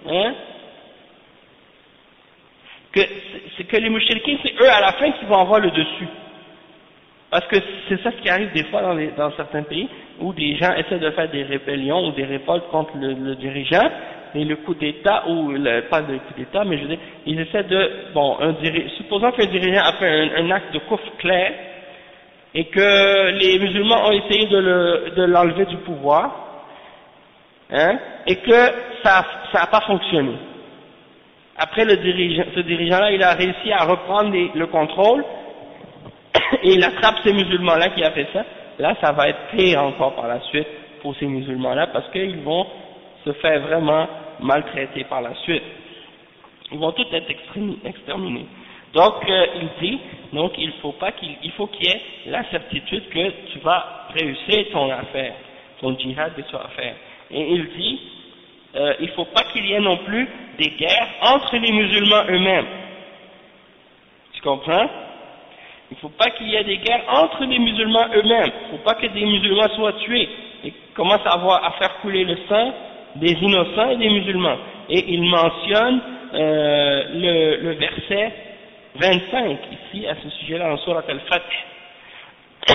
hein, que que les mouchriquins c'est eux à la fin qui vont avoir le dessus parce que c'est ça qui arrive des fois dans, certains pays, où des gens essaient de faire des rébellions ou des révoltes contre le, dirigeant, et le coup d'État, ou pas le coup d'État, mais je veux dire, ils essaient de, bon, un supposons qu'un dirigeant a fait un, acte de couvre clair, et que les musulmans ont essayé de l'enlever du pouvoir, hein, et que ça n'a pas fonctionné. Après, le dirigeant, ce dirigeant-là, il a réussi à reprendre le contrôle, et il attrape ces musulmans-là qui a fait ça, là ça va être pire encore par la suite pour ces musulmans-là parce qu'ils vont se faire vraiment maltraiter par la suite. Ils vont tous être exterminés. Donc euh, il dit, donc il faut pas qu'il il faut qu'il y ait la certitude que tu vas réussir ton affaire, ton djihad de ton affaire. Et il dit, euh, il faut pas qu'il y ait non plus des guerres entre les musulmans eux-mêmes. Tu comprends? Il ne faut pas qu'il y ait des guerres entre les musulmans eux-mêmes. Il ne faut pas que des musulmans soient tués et commencent à, avoir, à faire couler le sang des innocents et des musulmans. Et il mentionne euh, le, verset 25 ici à ce sujet-là dans Surat al-Fath.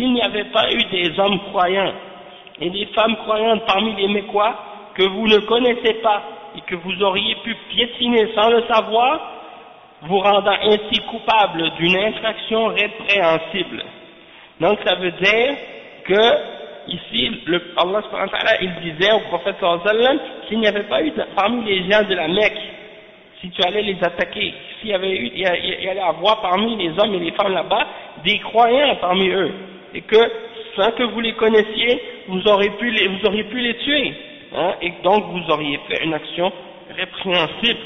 s'il n'y avait pas eu des hommes croyants et des femmes croyantes parmi les Mécois que vous ne connaissez pas et que vous auriez pu piétiner sans le savoir, vous rendant ainsi coupable d'une infraction répréhensible. Donc ça veut dire que ici, le, Allah il disait au prophète sallam s'il n'y avait pas eu parmi les gens de la Mecque, si tu allais les attaquer, s'il y avait eu, il y allait avoir parmi les hommes et les femmes là-bas des croyants parmi eux, et que sans que vous les connaissiez, vous auriez pu les, vous auriez pu les tuer, hein, et donc vous auriez fait une action répréhensible.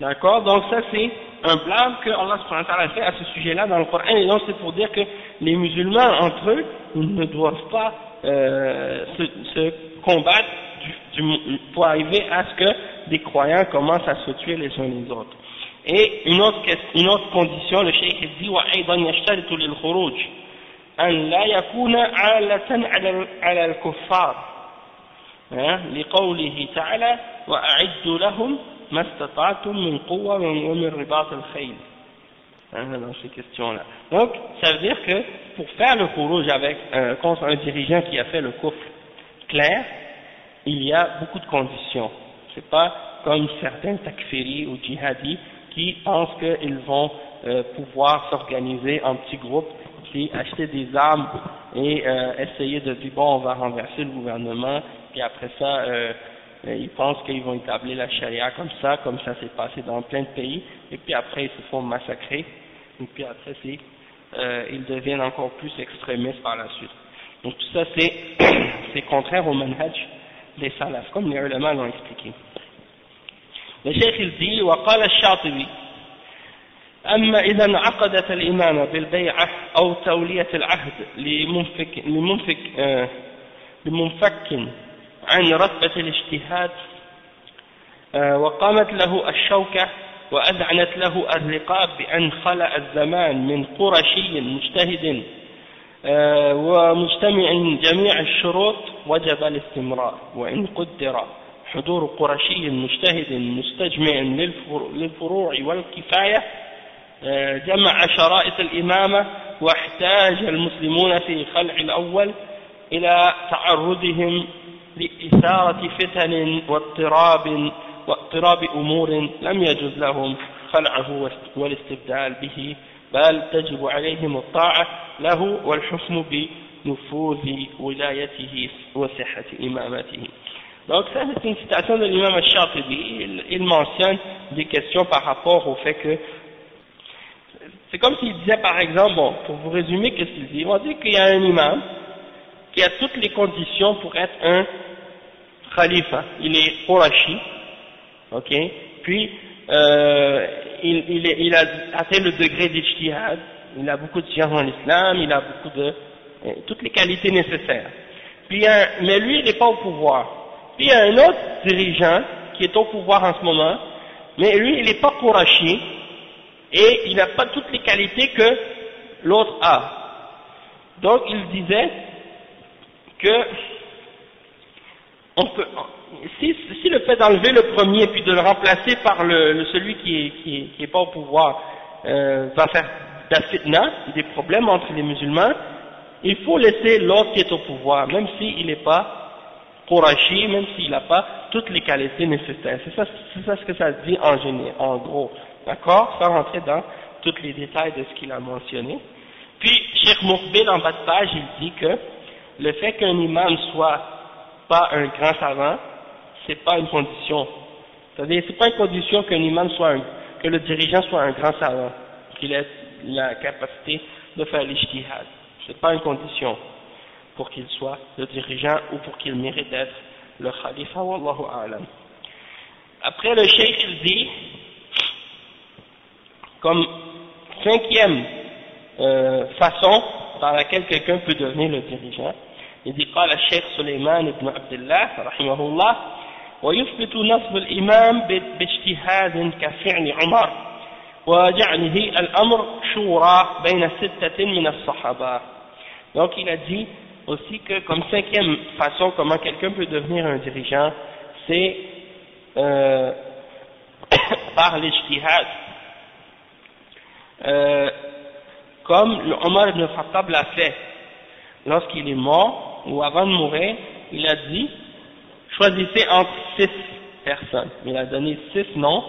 D'accord? Donc ça c'est un blâme que Allah a fait à ce sujet-là dans le Coran, et donc c'est pour dire que les musulmans entre eux, ne doivent pas euh, se, combattre pour arriver à ce que des croyants commencent à se tuer les uns les autres. Et une autre, une autre condition, le cheikh dit وأيضا يشترط للخروج أن لا يكون عالة على الكفار لقوله تعالى وأعدوا لهم ما استطعتم من قوة ومن رباط الخيل dans ces questions-là. Donc, ça veut dire que pour faire le khuruj avec, euh, contre un dirigeant qui a fait le coffre clair, il y a beaucoup de conditions. C'est pas comme certains takfiri ou djihadis qui pensent qu'ils vont euh, pouvoir s'organiser en petits groupes, puis acheter des armes et euh, essayer de dire bon on va renverser le gouvernement, puis après ça euh, ils pensent qu'ils vont établir la charia comme ça, comme ça s'est passé dans plein de pays, et puis après ils se font massacrer, et puis après c'est ils deviennent encore plus extrémistes par la suite. Donc tout ça c'est contraire au manhaj des salafs, comme les ulama l'ont expliqué. الشيخ الزي وقال الشاطبي أما إذا انعقدت الإمامة بالبيعة أو تولية العهد لمنفك, لمنفك, آه لمنفك عن رتبة الاجتهاد آه وقامت له الشوكة وأذعنت له الرقاب بأن خلأ الزمان من قرشي مجتهد آه، ومجتمع جميع الشروط وجب الاستمرار وإن قدر حضور قرشي مجتهد مستجمع للفروع والكفاية آه، جمع شرائط الإمامة واحتاج المسلمون في خلع الأول إلى تعرضهم لإثارة فتن واضطراب واضطراب أمور لم يجوز لهم خلعه والاستبدال به بل تجب عليهم الطاعة له والحكم بنفوذ ولايته وصحة إمامته. Donc ça c'est une citation de l'imam al-Shatibi, il, il mentionne des questions par rapport au fait que c'est comme s'il disait par exemple, bon, pour vous résumer qu'est-ce qu'il dit, va dire qu'il y a un imam qui a toutes les conditions pour être un khalifa, il est Qurashi, ok, puis euh, il, il, il, a atteint le degré d'ijtihad, il a beaucoup de science en islam, il a beaucoup de toutes les qualités nécessaires. Puis un, mais lui, il n'est pas au pouvoir. Puis il y a un autre dirigeant qui est au pouvoir en ce moment, mais lui, il n'est pas Qurashi, et il n'a pas toutes les qualités que l'autre a. Donc il disait que si, le fait d'enlever le premier puis de le remplacer par le, celui qui est, qui, est, pas au pouvoir euh, va faire des problèmes entre les musulmans, il faut laisser l'autre qui est au pouvoir, même s'il n'est pas Qurashi, même s'il n'a pas toutes les qualités nécessaires. C'est ça, ça ce que ça dit en général, en gros. D'accord? Sans rentrer dans tous les détails de ce qu'il a mentionné. Puis, Cheikh Moukbil, en bas de page, il dit que le fait qu'un imam soit pas un grand savant, c'est pas une condition. C'est-à-dire, c'est pas une condition qu'un imam soit que le dirigeant soit un grand savant, qu'il ait la capacité de faire l'ijtihad. C'est pas une condition pour qu'il soit le dirigeant ou pour qu'il mérite d'être le khalifa, wallahu a'lam. Après, le cheikh, il dit, comme cinquième euh, façon par laquelle quelqu'un peut devenir le dirigeant. Il dit قال الشيخ سليمان بن عبد الله رحمه الله ويثبت نصب الإمام باجتهاد كفعل عمر وجعله الأمر شورى بين ستة من الصحابة donc il a dit aussi que comme cinquième façon comment quelqu'un peut devenir un dirigeant c'est euh, par l'ijtihad euh, comme Omar ibn Khattab l'a fait lorsqu'il est mort ou avant de mourir, il a dit choisissez entre six personnes. Il a donné six noms.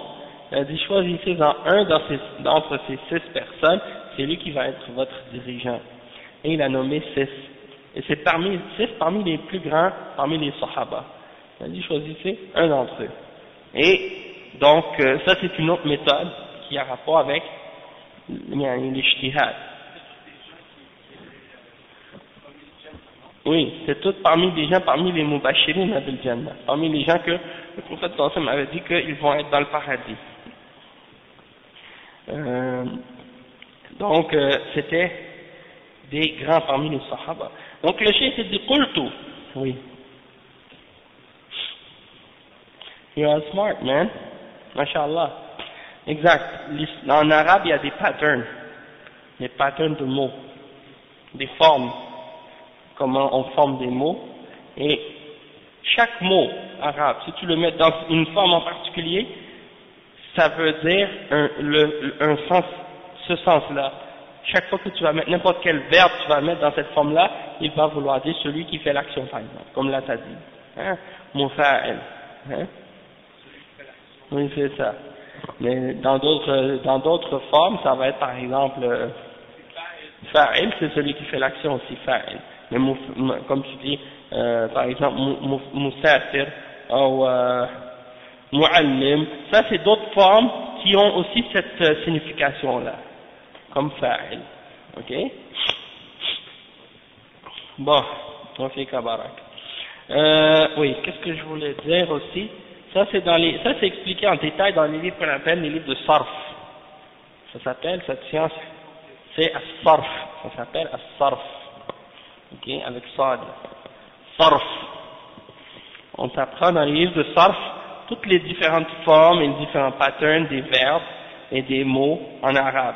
Il a dit choisissez en un d'entre ces six personnes, c'est lui qui va être votre dirigeant. Et il a nommé six. Et c'est parmi les plus grands, parmi les Sahaba. Il a dit choisissez un d'entre eux. Et donc euh, ça c'est une autre méthode qui a rapport avec l'ijtihad. Oui, c'est tout parmi les gens, parmi les Mubashirin parmi les gens que le prophète Tassim avait dit qu'ils vont être dans le paradis. Euh, donc, euh, c'était des grands parmi les Sahaba. Donc, le s'est dit Qultu. Oui. You are smart, man. MashaAllah. Exact. En arabe, il y a des patterns. Des patterns de mots. Des formes comment on forme des mots, et chaque mot arabe, si tu le mets dans une forme en particulier, ça veut dire le, un sens, ce sens-là. Chaque fois que tu vas mettre n'importe quel verbe tu vas mettre dans cette forme-là, il va vouloir dire celui qui fait l'action, par exemple, comme là t'as dit. Hein? Hein? Oui, c'est ça. Mais dans d'autres, dans d'autres formes, ça va être par exemple, euh, c'est celui qui fait l'action aussi, mais comme tu dis, euh, par exemple, musafir ou euh, mu'allim, ça c'est d'autres formes qui ont aussi cette euh, signification-là, comme fa'il. Ok? Bon, on fait kabarak. Euh, oui, qu'est-ce que je voulais dire aussi? Ça c'est dans les, ça c'est expliqué en détail dans les livres qu'on appelle les livres de sarf. Ça s'appelle cette science, c'est as-sarf. Ça s'appelle as-sarf ok, avec Sad. Sarf. On t'apprend dans les livres de Sarf toutes les différentes formes et les différents patterns des verbes et des mots en arabe.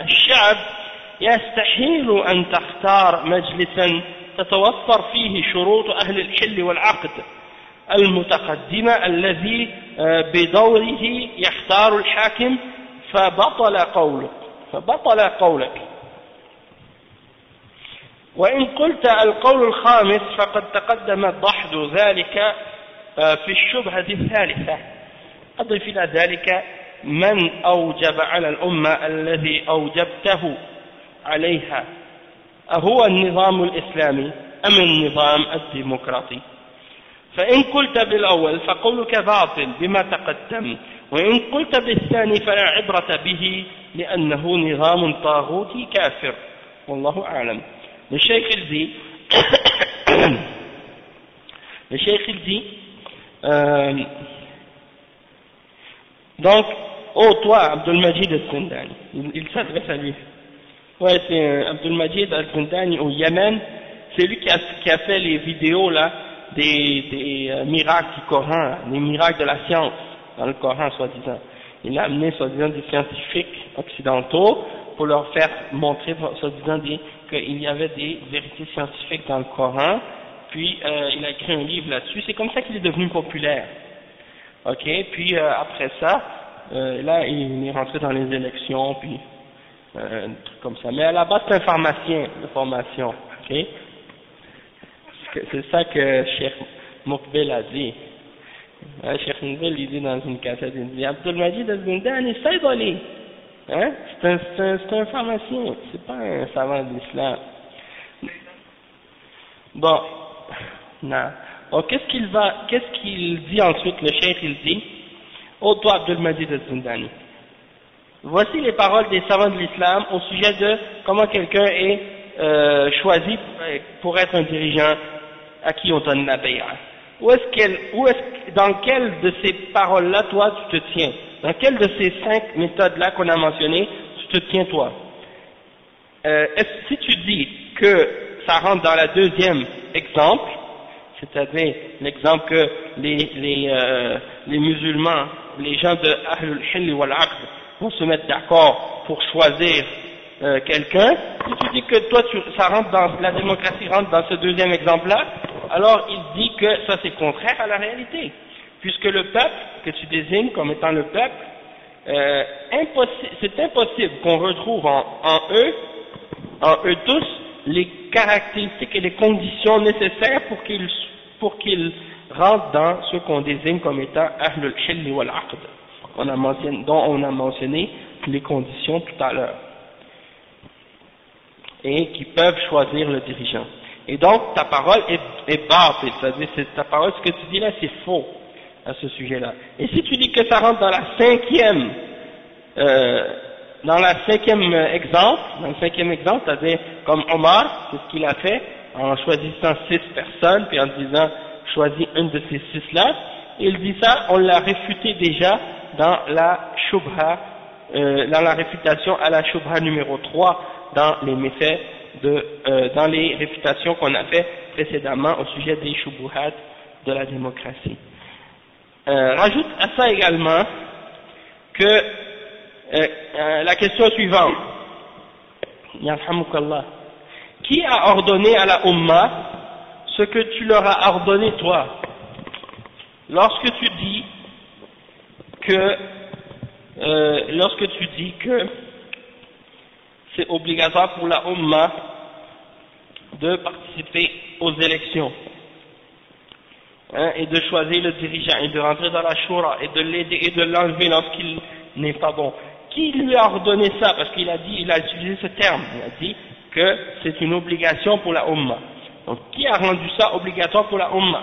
الشعب يستحيل أن تختار مجلسا تتوفر فيه شروط أهل الحل والعقد المتقدمة الذي آه، بدوره يختار الحاكم فبطل قولك فبطل قولك. وإن قلت القول الخامس فقد تقدم ضحد ذلك آه، في الشبهة الثالثة. أضف إلى ذلك من أوجب على الأمة الذي أوجبته عليها أهو النظام الإسلامي أم النظام الديمقراطي؟ فإن قلت بالأول فقولك باطل بما تقدم وإن قلت بالثاني فلا عبرة به لأنه نظام طاغوتي كافر والله أعلم. الشيخ الزي الشيخ الزي donc oh toi Abdul-Majid al-Sindani. Il, s'adresse à lui. Ouais c'est Abdul-Majid al-Sindani au Yémen. C'est lui qui a, fait les vidéos là des, des euh, miracles du Coran, des miracles de la science dans le Coran soi-disant. Il a amené soi-disant des scientifiques occidentaux pour leur faire montrer soi-disant qu'il y avait des vérités scientifiques dans le Coran, puis euh, il a écrit un livre là-dessus, c'est comme ça qu'il est devenu populaire. Ok, puis euh, après ça, euh, là il est rentré dans les élections, puis euh, un truc comme ça. Mais à la base c'est un pharmacien de formation, ok? C'est ça que Cheikh Moukbel a dit. Hein, Cheikh Moukbel, il dit dans une cassette, il dit Abdul Majid al-Zindani, Saïdoli. Hein? C'est un, c'est un, pharmacien, c'est pas un savant de l'islam. Bon, non. Bon, qu'est-ce qu'il va, qu'est-ce qu'il dit ensuite, le cheikh, il dit, oh toi Abdul Majid al-Zindani. Voici les paroles des savants de l'islam au sujet de comment quelqu'un est euh, choisi pour être un dirigeant à qui on donne la bay'a Où est-ce qu'elle, où est dans quelle de ces paroles-là, toi, tu te tiens? Dans quelle de ces cinq méthodes-là qu'on a mentionnées, tu te tiens, toi? Euh, Si tu dis que ça rentre dans la deuxième exemple, c'est-à-dire l'exemple que les, les, euh, les musulmans, les gens de Ahlul Hil wal vont se mettre d'accord pour choisir euh, quelqu'un, si tu dis que toi ça rentre dans la démocratie rentre dans ce deuxième exemple-là, alors il dit que ça c'est contraire à la réalité, puisque le peuple que tu désignes comme étant le peuple, euh, c'est impossible qu'on retrouve en, eux, en eux tous, les caractéristiques et les conditions nécessaires pour qu'ils pour qu'ils rentrent dans ce qu'on désigne comme étant Ahlul Hilli wal Aqd, dont on a mentionné les conditions tout à l'heure et qui peuvent choisir le dirigeant. Et donc, ta parole est, est c'est-à-dire ta parole, ce que tu dis là, c'est faux à ce sujet-là. Et si tu dis que ça rentre dans la cinquième, euh, dans la cinquième exemple, dans le cinquième exemple, c'est-à-dire comme Omar, c'est ce qu'il a fait, en choisissant six personnes, puis en disant, choisis une de ces six-là, il dit ça, on l'a réfuté déjà dans la Shubha, euh, dans la réfutation à la Shubha numéro 3, dans les méfaits de, euh, dans les réfutations qu'on a fait précédemment au sujet des shubuhat de la démocratie. Euh, rajoute à ça également que la question suivante, qui a ordonné à la Ummah ce que tu leur as ordonné toi Lorsque tu dis que, euh, lorsque tu dis que c'est obligatoire pour la Ummah de participer aux élections hein, et de choisir le dirigeant et de rentrer dans la Shura et de l'aider et de l'enlever lorsqu'il n'est pas bon. Qui lui a ordonné ça? Parce qu'il a dit, il a utilisé ce terme, il a dit que c'est une obligation pour la Ummah. Donc, qui a rendu ça obligatoire pour la Ummah?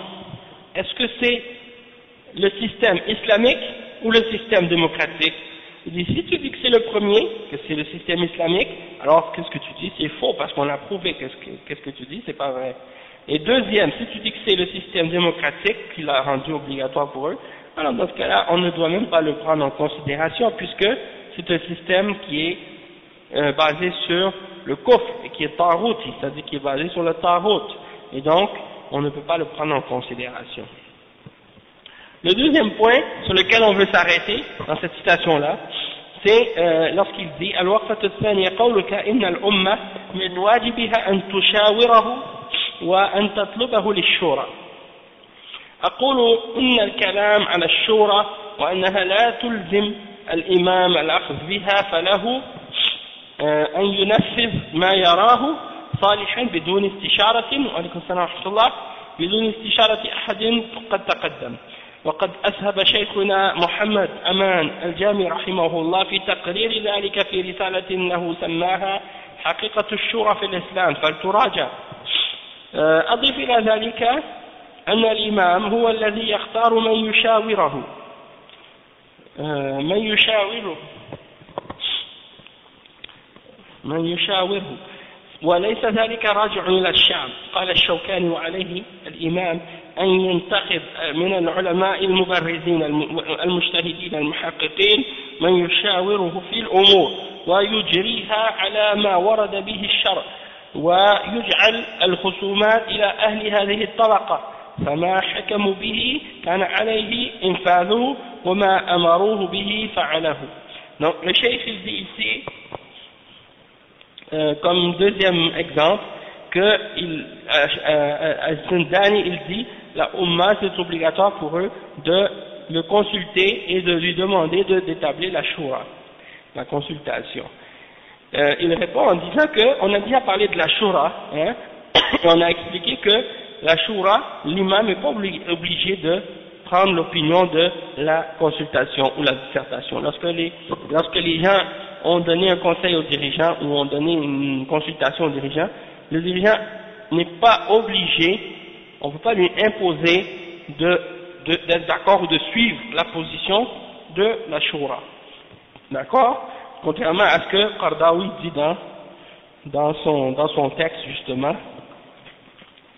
Est-ce que c'est le système islamique ou le système démocratique? Il dit, si tu dis que c'est le premier, que c'est le système islamique, alors qu'est-ce que tu dis? C'est faux, parce qu'on a prouvé que qu'est-ce que tu dis, c'est pas vrai. Et deuxième, si tu dis que c'est le système démocratique qui l'a rendu obligatoire pour eux, alors dans ce cas-là, on ne doit même pas le prendre en considération, puisque c'est un système qui est euh, basé sur le kufr, et qui est tarot, c'est-à-dire qui est basé sur le tarot. Et donc, on ne peut pas le prendre en considération. Le deuxième point sur lequel on veut s'arrêter dans cette citation-là, c'est euh, lorsqu'il dit الوقفة الثانية قولك إن الأمة من واجبها أن تشاوره وأن تطلبه للشورى أقول إن الكلام على الشورى وأنها لا تلزم الإمام الأخذ بها فله أن ينفذ ما يراه صالحا بدون استشارة وعليكم السلام ورحمة الله. بدون استشارة أحد قد تقدم. وقد أسهب شيخنا محمد أمان الجامي رحمه الله في تقرير ذلك في رسالة له سماها حقيقة الشورى في الإسلام. فلتراجع. أضيف إلى ذلك أن الإمام هو الذي يختار من يشاوره. من يشاوره. من يشاوره. وليس ذلك راجع إلى الشعب قال الشوكاني وعليه الإمام أن ينتخب من العلماء المبرزين المجتهدين المحققين من يشاوره في الأمور ويجريها على ما ورد به الشرع ويجعل الخصومات إلى أهل هذه الطبقة. فما حكموا به كان عليه إنفاذه وما أمروه به فعله. Donc le cheikh il dit ici Euh, comme deuxième exemple, que il, euh, euh, il dit, la Ummah, c'est obligatoire pour eux de le consulter et de lui demander de d'établir la Shura, la consultation. Il répond en disant qu'on a déjà parlé de la Shura, hein, on a expliqué que la Shura, l'imam n'est pas obligé de prendre l'opinion de la consultation ou la dissertation. Lorsque les, lorsque les gens ont donné un conseil aux dirigeants ou ont donné une consultation aux dirigeants, le dirigeant n'est pas obligé, on ne peut pas lui imposer d'être d'accord ou de suivre la position de la Shura. D'accord? Contrairement à ce que Qardawi dit dans, dans, son, texte justement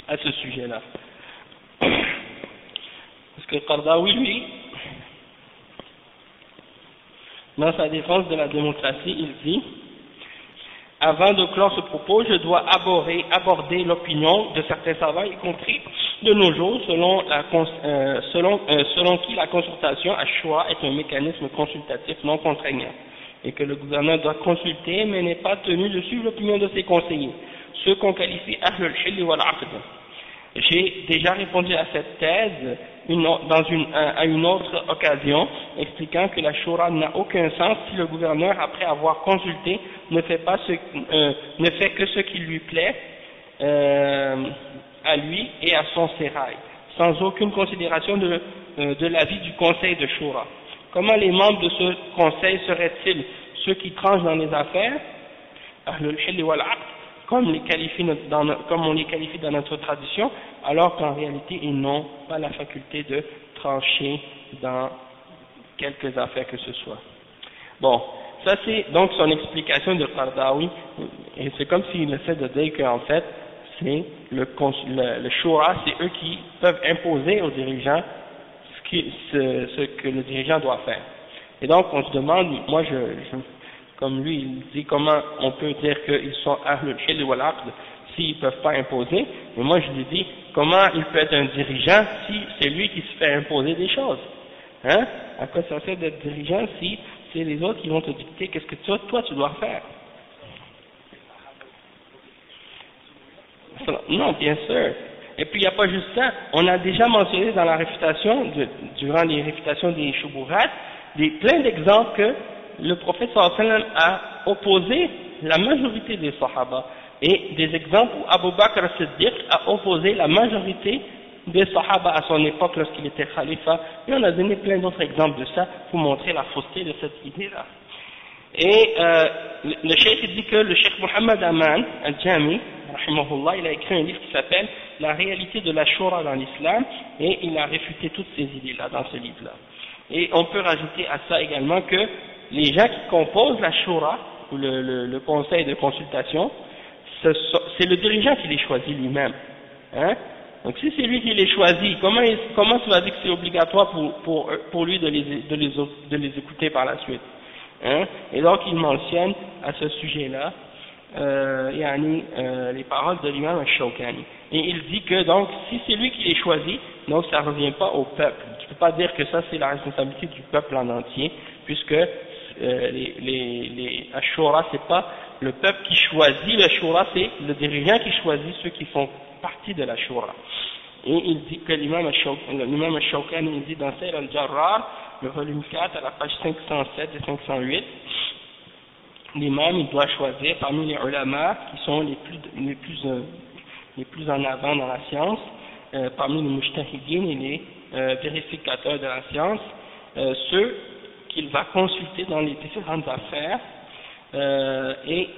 à ce sujet-là. Parce que Qardawi, lui, dans sa défense de la démocratie, il dit Avant de clore ce propos, je dois aborder, l'opinion de certains savants, y compris de nos jours, euh, euh, selon qui la consultation à choix est un mécanisme consultatif non contraignant, et que le gouvernement doit consulter, mais n'est pas tenu de suivre l'opinion de ses conseillers, ceux qu'on qualifie Ahlul Hilli wal J'ai déjà répondu à cette thèse à une autre occasion, expliquant que la Shura n'a aucun sens si le gouverneur, après avoir consulté, ne fait, pas euh, ne fait que ce qui lui plaît euh, à lui et à son sérail, sans aucune considération de, euh, de l'avis du conseil de Shura. Comment les membres de ce conseil seraient-ils ceux qui tranchent dans les affaires, comme, on les qualifie dans notre tradition, alors qu'en réalité ils n'ont pas la faculté de trancher dans quelques affaires que ce soit. Bon, ça c'est donc son explication de Qardawi, et c'est comme s'il essaie de dire qu'en fait, c'est le, le, c'est eux qui peuvent imposer aux dirigeants ce, que le dirigeant doit faire. Et donc on se demande, moi je comme lui il dit comment on peut dire qu'ils sont ahlul hil wal s'ils ne peuvent pas imposer, mais moi je lui dis comment il peut être un dirigeant si c'est lui qui se fait imposer des choses. Hein? À quoi ça sert d'être dirigeant si c'est les autres qui vont te dicter qu'est-ce que toi, toi tu dois faire. Non, bien sûr. Et puis il n'y a pas juste ça, on a déjà mentionné dans la réfutation, durant les réfutations des Shubuhat, des, plein d'exemples que le prophète sallam a opposé la majorité des Sahaba et des exemples où Abu Bakr Siddiq a opposé la majorité des Sahaba à son époque lorsqu'il était khalifa et on a donné plein d'autres exemples de ça pour montrer la fausseté de cette idée-là. Et euh, le cheikh dit que le cheikh Mohammed Aman al-Jami, il a écrit un livre qui s'appelle La réalité de la Shura dans l'islam et il a réfuté toutes ces idées-là dans ce livre-là. Et on peut rajouter à ça également que les gens qui composent la Shura, ou le, le, conseil de consultation, c'est le dirigeant qui les choisit lui-même. Hein? Donc si c'est lui qui les choisit, comment, comment tu vas dire que c'est obligatoire pour, pour, pour lui de les, de, les, de les écouter par la suite hein? Et donc il mentionne à ce sujet-là euh, euh, les paroles de l'imam al-Shawkani. Et il dit que donc si c'est lui qui les choisit, donc ça ne revient pas au peuple. Tu ne peux pas dire que ça c'est la responsabilité du peuple en entier, puisque euh, les, les, les Ashura c'est pas le peuple qui choisit le Shura, c'est le dirigeant qui choisit ceux qui font partie de la Shura. Et il dit que l'imam al-Shawkani, il dit dans Sayyid al-Jarrar, le volume 4, à la page 507 et 508, l'imam, il doit choisir parmi les ulama qui sont les plus, les plus, euh, les plus en avant dans la science, euh, parmi les mujtahidines et les vérificateurs de la science, ceux qu'il va consulter dans les différentes affaires, et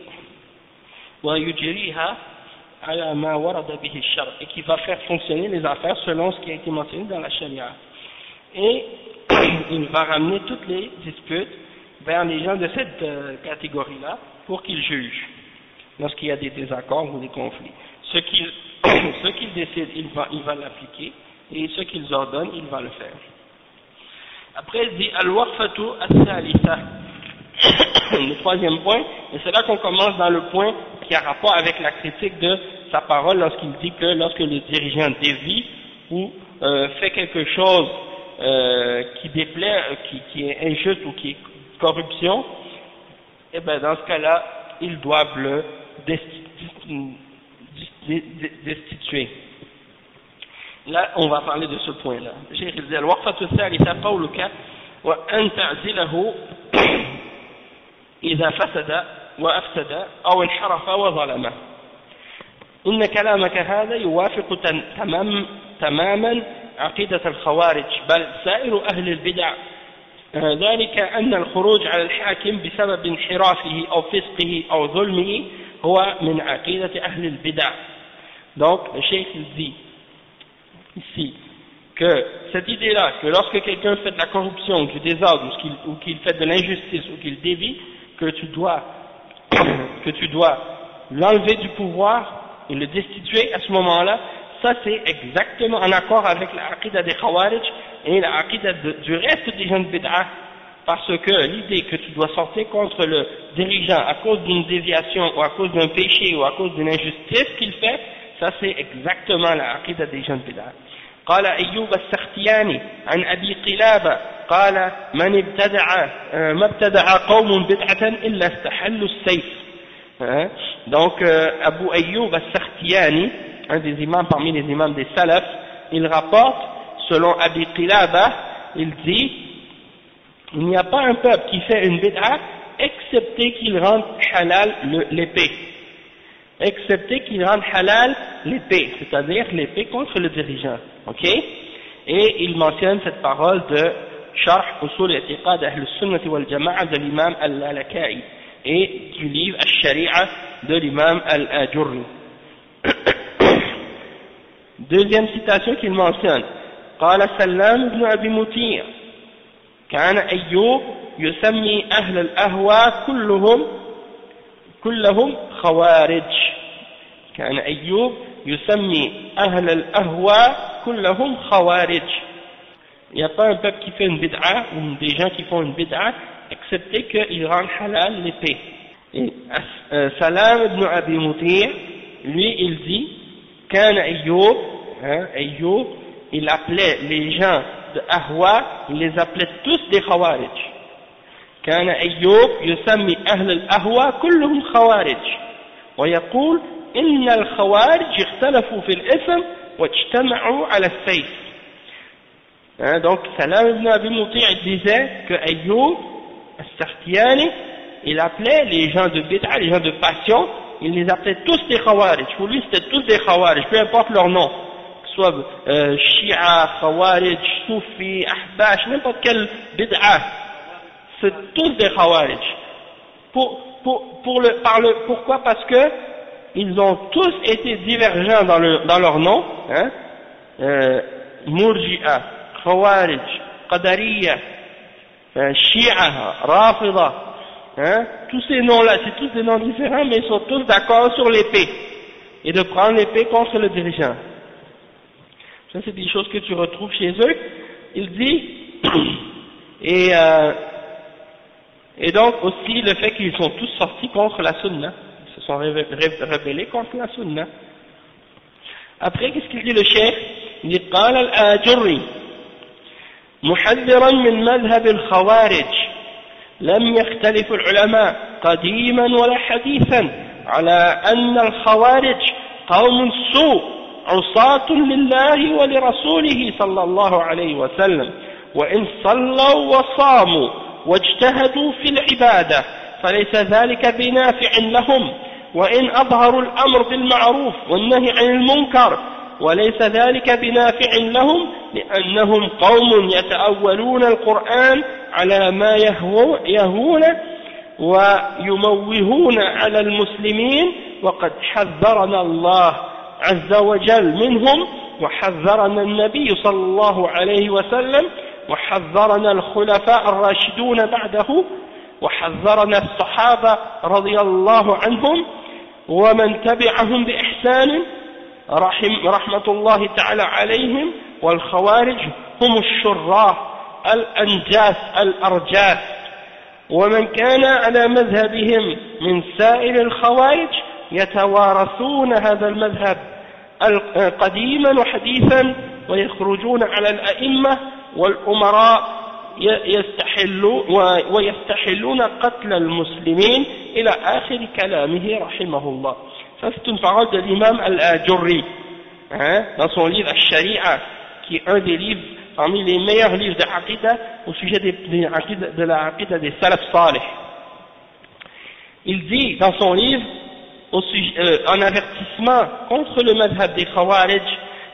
et qui va faire fonctionner les affaires selon ce qui a été mentionné dans la charia. Et il va ramener toutes les disputes vers les gens de cette euh, catégorie-là pour qu'ils jugent lorsqu'il y a des désaccords ou des conflits. Ce qu'ils qu décident, il va il va l'appliquer et ce qu'ils ordonnent, il va le faire. Après, il dit Al-Waqfatu as-Salisa. Le troisième point, et c'est là qu'on commence dans le point qui a rapport avec la critique de sa parole lorsqu'il dit que lorsque le dirigeant dévie ou euh, fait quelque chose euh, qui déplaît, qui, qui, est injuste ou qui est corruption, et eh bien dans ce cas-là, ils doivent le destituer. Là, on va parler de ce point-là. Cheikh الوقفة الثالثة قولك وأن تعزله إذا فسد وأفسد أو انحرف وظلم إن كلامك هذا يوافق تمام تماما عقيدة الخوارج بل سائر أهل البدع ذلك أن الخروج على الحاكم بسبب انحرافه أو فسقه أو ظلمه هو من عقيدة أهل البدع donc le cheikh dit ici que cette idée-là, que lorsque quelqu'un fait de la corruption, du désordre, ou qu'il fait de l'injustice, ou qu'il dévie, que tu dois que tu dois l'enlever du pouvoir et le destituer à ce moment-là, ça c'est exactement en accord avec la des Khawarij et la du reste des de Bid'ah, parce que l'idée que tu dois sortir contre le dirigeant à cause d'une déviation ou à cause d'un péché ou à cause d'une injustice qu'il fait, ça c'est exactement la des gens de Bid'ah. قال أيوب السختياني عن أبي قلابة قال من ابتدع ما ابتدع قوم بدعة إلا استحلوا السيف donc euh, Abu Ayyub al-Sakhtiani un des imams parmi les imams des salafs il rapporte selon Abi Qilaba il dit il n'y a pas un peuple qui fait une bid'a excepté qu'il rende halal l'épée excepté qu'il rende halal l'épée c'est-à-dire l'épée contre le dirigeant ok et il mentionne cette parole de Sharh Usul I'tiqad Ahl Sunnah wal Jama'a de l'imam Al-Lalakai et du livre Al-Sharia de l'imam Al-Ajurri. Deuxième citation qu'il mentionne قال سلام بن أبي مطيع كان أيوب يسمي أهل الأهوى كلهم كلهم خوارج كان أيوب يسمي أهل الأهوى كلهم خوارج il n'y a pas un peuple qui fait une bid'a ou des gens qui font une bid'a excepté qu'ils rendent halal l'épée. Et euh, Salam ibn Abi Mutir, lui, il dit, qu'un Ayyub, hein, Ayyub, il appelait les gens de Ahwa, il les appelait tous des Khawarij. كان أيوب يسمي أهل الأهوى كلهم خوارج ويقول إن الخوارج اختلفوا في الإثم واجتمعوا على السيف hein, donc Salam ibn Abi Muti' disait que Ayyub Sartiani, il appelait les gens de bid'a, les gens de passion, il les appelait tous des khawarij. Pour lui, c'était tous des khawarij, peu importe leur nom. Que ce soit euh, Shia, khawarij, Soufi, Ahbash, n'importe quel bid'a. C'est tous des khawarij. pour, pour, pour le, par le, pourquoi? Parce que ils ont tous été divergents dans, le, dans leur nom, hein, euh, Murji'a, Khawarij, Qadariya, euh, Shia, Rafida, hein, tous ces noms-là, c'est tous des noms différents, mais ils sont tous d'accord sur l'épée, et de prendre l'épée contre le dirigeant. Ça, c'est des choses que tu retrouves chez eux. Il dit, et, euh, et donc aussi le fait qu'ils sont tous sortis contre la sunna, ils se sont rebellés contre la sunna. Après, qu'est-ce qu'il dit le chef Il dit, قال الآجري محذرا من مذهب الخوارج لم يختلف العلماء قديما ولا حديثا على أن الخوارج قوم سوء عصاة لله ولرسوله صلى الله عليه وسلم وإن صلوا وصاموا واجتهدوا في العبادة فليس ذلك بنافع لهم. وإن أظهروا الأمر بالمعروف والنهي عن المنكر وليس ذلك بنافع لهم لأنهم قوم يتأولون القرآن على ما يهون ويموهون على المسلمين. وقد حذرنا الله عز وجل منهم وحذرنا النبي صلى الله عليه وسلم وحذرنا الخلفاء الراشدون بعده وحذرنا الصحابة رضي الله عنهم ومن تبعهم بإحسان رحم رحمة الله تعالى عليهم والخوارج هم الشراه الأنجاس الأرجاس ومن كان على مذهبهم من سائر الخوارج يتوارثون هذا المذهب قديما وحديثا ويخرجون على الأئمة والأمراء يستحلون ويستحلون قتل المسلمين إلى آخر كلامه رحمه الله Ça, c'est une parole de l'imam Al-Ajurri, hein, dans parmi les meilleurs livres de Aqidah, au sujet des, des, de la Aqidah des Salaf Salih. Il dit dans son livre, au sujet, euh, en avertissement contre le madhab des Khawarij,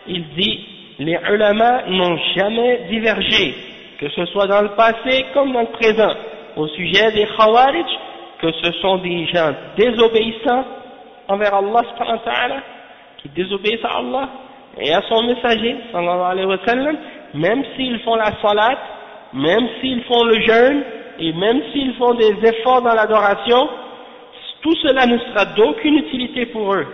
il dit les ulama n'ont jamais divergé, que ce soit dans le passé comme dans le présent, au sujet des Khawarij, que ce sont des gens désobéissants envers Allah qui désobéissent à Allah et à son messager, alayhi wa sallam, même s'ils font la salat, même s'ils font le jeûne, et même s'ils font des efforts dans l'adoration, tout cela ne sera d'aucune utilité pour eux,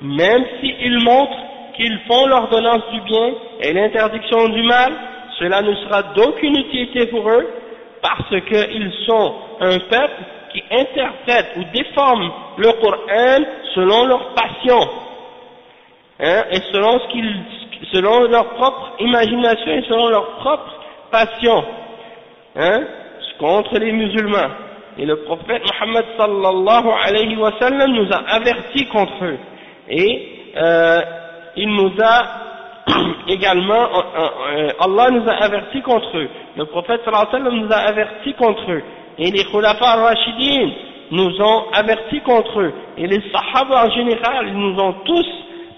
même s'ils montrent qu'ils font l'ordonnance du bien et l'interdiction du mal, cela ne sera d'aucune utilité pour eux, parce qu'ils sont un peuple qui interprète ou déforme le Coran selon leur passion, hein, et selon, ce selon leur propre imagination et selon leur propre passion, hein, contre les musulmans. Et le prophète Mohammed sallallahu alayhi wa sallam nous a avertis contre eux. Et euh, il nous a également, euh, euh, Allah nous a avertis contre eux. Le prophète sallallahu nous a avertis contre eux. Et les khulafa rashidin nous ont avertis contre eux. Et les sahaba en général, ils nous ont tous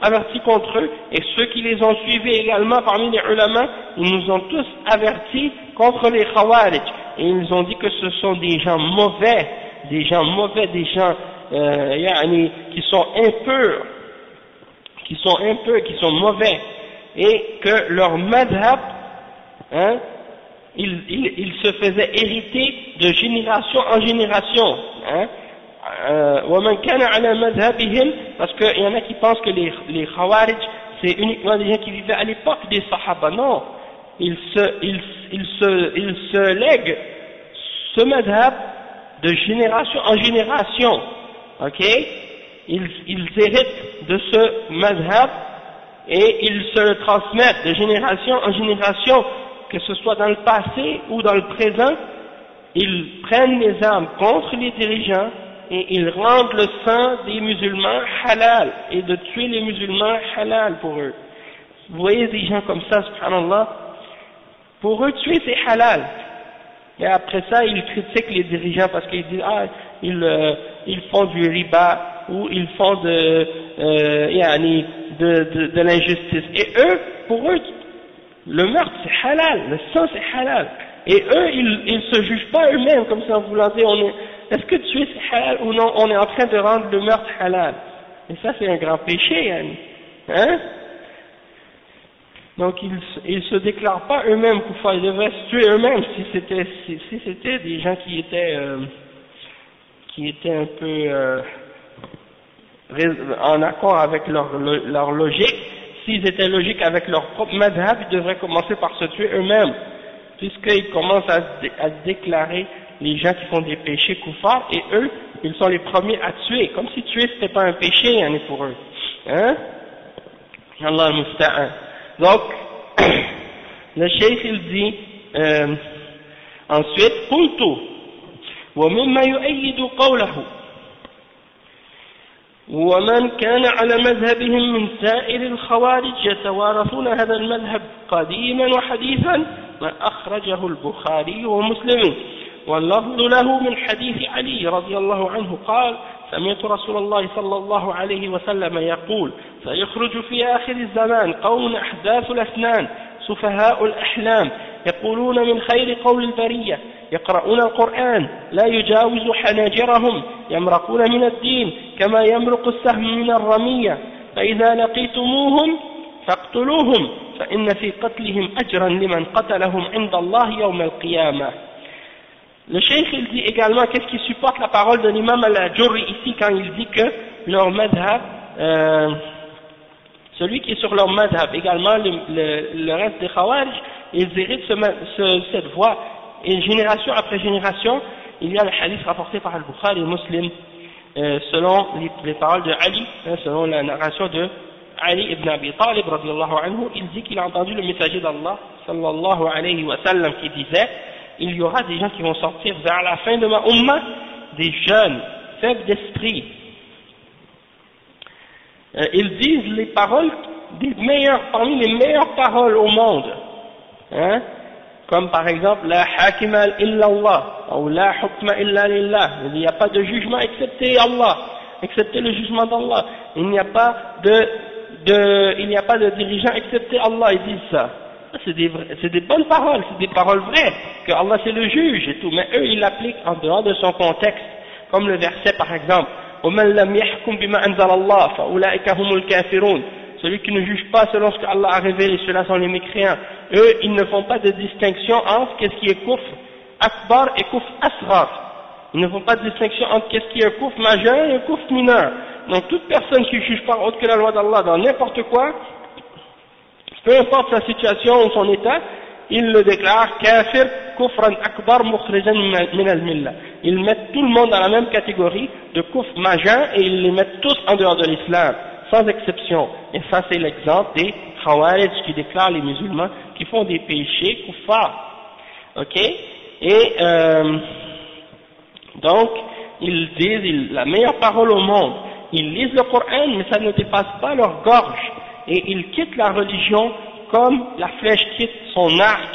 avertis contre eux. Et ceux qui les ont suivis également parmi les ulama, ils nous ont tous avertis contre les khawarij. Et ils ont dit que ce sont des gens mauvais, des gens mauvais, des gens euh, qui sont impurs, qui sont impurs, qui sont mauvais. Et que leur madhab, hein, il, il, il, se faisait hériter de génération en génération. Hein. Euh, parce qu'il y en a qui pensent que les, les Khawarij, c'est uniquement des gens qui vivaient à l'époque des Sahaba. Non, ils se, ils, ils se, ils se lèguent ce madhab de génération en génération. Ok? Ils, héritent de ce madhab et ils se le transmettent de génération en génération que ce soit dans le passé ou dans le présent, ils prennent les armes contre les dirigeants et ils rendent le sang des musulmans halal et de tuer les musulmans halal pour eux. Vous voyez des gens comme ça, subhanallah, pour eux tuer c'est halal. Et après ça, ils critiquent les dirigeants parce qu'ils disent, ah, ils, euh, ils font du riba ou ils font de, euh, de, de, l'injustice. Et eux, pour eux, le meurtre c'est halal, le sang c'est halal. Et eux, ils ne se jugent pas eux-mêmes comme ça en voulant dire est-ce que tuer c'est halal ou non? On est en train de rendre le meurtre halal. Et ça c'est un grand péché, hein? Donc ils ne se déclarent pas eux-mêmes kuffar, ils devraient se tuer eux-mêmes si c'était si, c'était des gens qui étaient euh, qui étaient un peu euh, en accord avec leur, leur logique, s'ils étaient logiques avec leur propre madhab, ils devraient commencer par se tuer eux-mêmes, puisqu'ils commencent à, à, déclarer les gens qui font des péchés koufars, et eux, ils sont les premiers à tuer, comme si tuer c'était pas un péché, hein, pour eux. Hein? Allah Donc, le cheikh il dit, euh, ensuite, « Kuntu, wa yu'ayyidu qawlahu » ومن كان على مذهبهم من سائر الخوارج يتوارثون هذا المذهب قديما وحديثا ما أخرجه البخاري ومسلم. واللفظ له من حديث علي رضي الله عنه قال سمعت رسول الله صلى الله عليه وسلم يقول سيخرج في آخر الزمان قوم أحداث الأسنان سفهاء الأحلام يقولون من خير قول البرية يقرؤون القرآن لا يجاوز حناجرهم يمرقون من الدين كما يمرق السهم من الرمية فإذا لقيتموهم فاقتلوهم فإن في قتلهم أجرا لمن قتلهم عند الله يوم القيامة Le cheikh il dit également qu'est-ce qui supporte la parole de l'imam al-Jurri ici quand il dit que leur madhab, euh, celui qui est sur leur madhab, également le, le, le reste des khawarij, ils héritent ce, ce, cette voie, et génération après génération, il y a le hadith rapporté par Al-Bukhari et Muslim, euh, selon les, les, paroles de Ali, hein, selon la narration de Ali ibn Abi Talib, anhu, il dit qu'il a entendu le messager d'Allah, sallallahu alayhi wa sallam, qui disait, il y aura des gens qui vont sortir vers la fin de ma umma, des jeunes, faibles d'esprit. Euh, ils disent les paroles meilleures, parmi les meilleures paroles au monde. Hein, comme par exemple, la hakima illa Allah, ou la hukma illa. Il n'y a pas de jugement excepté Allah, excepté le jugement d'Allah. Il n'y a pas de, de, il n'y a pas de dirigeant excepté Allah, ils disent ça c'est des, des, bonnes paroles, c'est des paroles vraies, que Allah c'est le juge et tout, mais eux ils l'appliquent en dehors de son contexte, comme le verset par exemple, celui qui ne juge pas selon ce qu'Allah a révélé, ceux-là sont les. Eux, ils ne font pas de distinction entre qu'est-ce qui est kufr akbar et kufr asrar. Ils ne font pas de distinction entre qu'est-ce qui est kufr majeur et kufr mineur. Donc toute personne qui ne juge pas autre que la loi d'Allah dans n'importe quoi, peu importe sa situation ou son état, il le déclare kafir kufran akbar mukhrijan min al-millah. Ils mettent tout le monde dans la même catégorie de kufr majeur et ils les mettent tous en dehors de l'islam, sans exception. Et ça c'est l'exemple des khawarij qui déclarent les musulmans qui font des péchés kuffar. Ok? Et euh, donc, ils disent la meilleure parole au monde. Ils lisent le Coran, mais ça ne dépasse pas leur gorge et ils quittent la religion comme la flèche quitte son arc.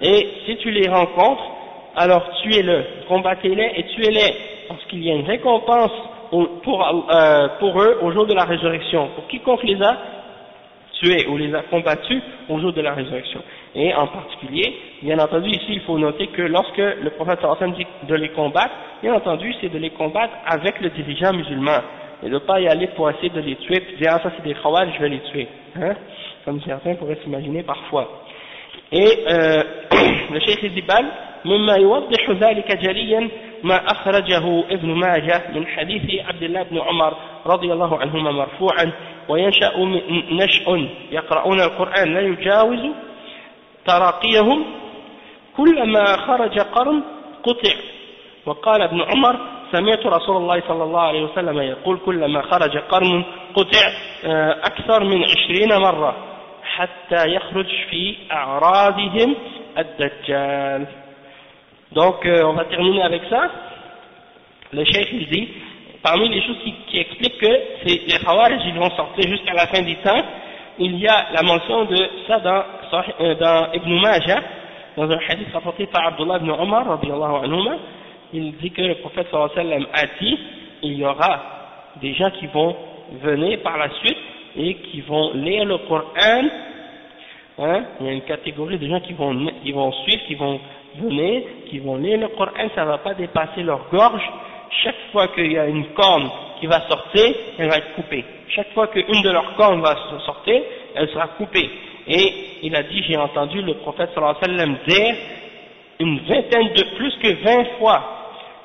Et si tu les rencontres, alors tuez-le, combattez-les et tuez-les, parce qu'il y a une récompense pour, euh, pour eux au jour de la résurrection. Pour quiconque les a tués ou les a combattus au jour de la résurrection. Et en particulier, bien entendu, ici il faut noter que lorsque le prophète dit de les combattre, bien entendu, c'est de les combattre avec le dirigeant musulman et de ne pas y aller pour essayer de les tuer, puis dire ah ça c'est des khawal, je vais les tuer, hein, comme certains pourraient s'imaginer parfois. Et euh, le Cheikh Zibal, مما يوضح ذلك جليا ما أخرجه ابن ماجه من حديث عبد الله بن عمر رضي الله عنهما مرفوعا وينشأ نشأ يقرؤون القرآن لا يجاوز تراقيهم. كلما خرج قرن قطع. وقال ابن عمر سمعت رسول الله صلى الله عليه وسلم يقول كلما خرج قرن قطع أكثر من عشرين مرة حتى يخرج في أعراضهم الدجال. Donc, euh, on va terminer avec ça. Le cheikh il dit, parmi les choses qui, expliquent que les Khawarij ils vont sortir jusqu'à la fin du temps, il y a la mention de ça dans, dans Ibn Majah, dans un hadith rapporté par Abdullah ibn Omar, il dit que le prophète sallam a dit il y aura des gens qui vont venir par la suite et qui vont lire le Coran hein, il y a une catégorie de gens qui vont, qui vont suivre, qui vont venir, qui vont lire le Coran, ça ne va pas dépasser leur gorge. Chaque fois qu'il y a une corne qui va sortir, elle va être coupée. Chaque fois qu'une de leurs cornes va sortir, elle sera coupée. Et il a dit, j'ai entendu le prophète sallallahu alayhi wa sallam dire une vingtaine de, plus que vingt fois,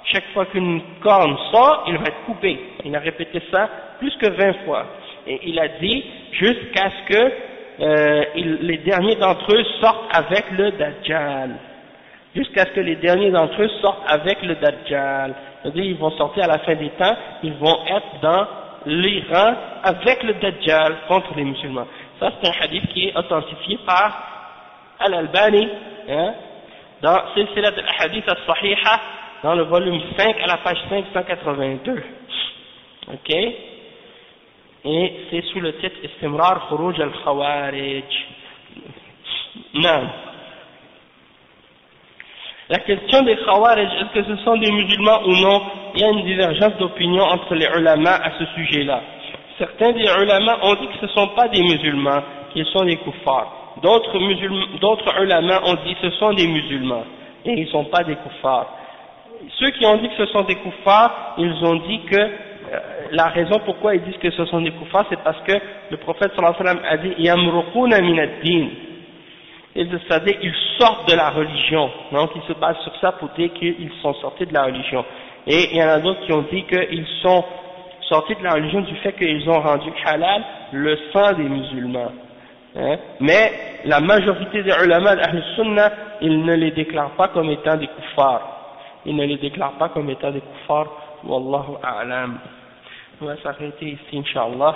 chaque fois qu'une corne sort, il va être coupé. Il a répété ça plus que vingt fois. Et il a dit, jusqu'à ce que euh, les derniers d'entre eux sortent avec le Dajjal. Jusqu'à ce que les derniers d'entre eux sortent avec le Dajjal. C'est-à-dire, ils vont sortir à la fin des temps, ils vont être dans l'Iran avec le Dajjal contre les musulmans. Ça, c'est un hadith qui est authentifié par Al-Albani, hein, dans Silsilat al-Hadith al-Sahiha, dans le volume 5 à la page 582. Ok? Et c'est sous le titre Istimrar Khuruj al-Khawarij. Non. La question des Khawarij, est-ce que ce sont des musulmans ou non Il y a une divergence d'opinion entre les ulama à ce sujet-là. Certains des ulama ont dit que ce ne sont pas des musulmans, qu'ils sont des kuffars. D'autres ulama ont dit que ce sont des musulmans, et ils ne sont pas des kuffars. Ceux qui ont dit que ce sont des kuffars, ils ont dit que euh, la raison pourquoi ils disent que ce sont des kuffars, c'est parce que le prophète sallallahu alayhi wa sallam a dit yamruquna min ad-din. C'est-à-dire ils sortent de la religion. Donc ils se basent sur ça pour dire qu'ils sont sortis de la religion. Et il y en a d'autres qui ont dit qu'ils sont sortis de la religion du fait qu'ils ont rendu halal le sang des musulmans. Hein? Mais la majorité des ulama d'Ahl-Sunnah, ils ne les déclarent pas comme étant des kuffars. Ils ne les déclarent pas comme étant des kuffars. Wallahu a'lam. On va s'arrêter ici, Inch'Allah.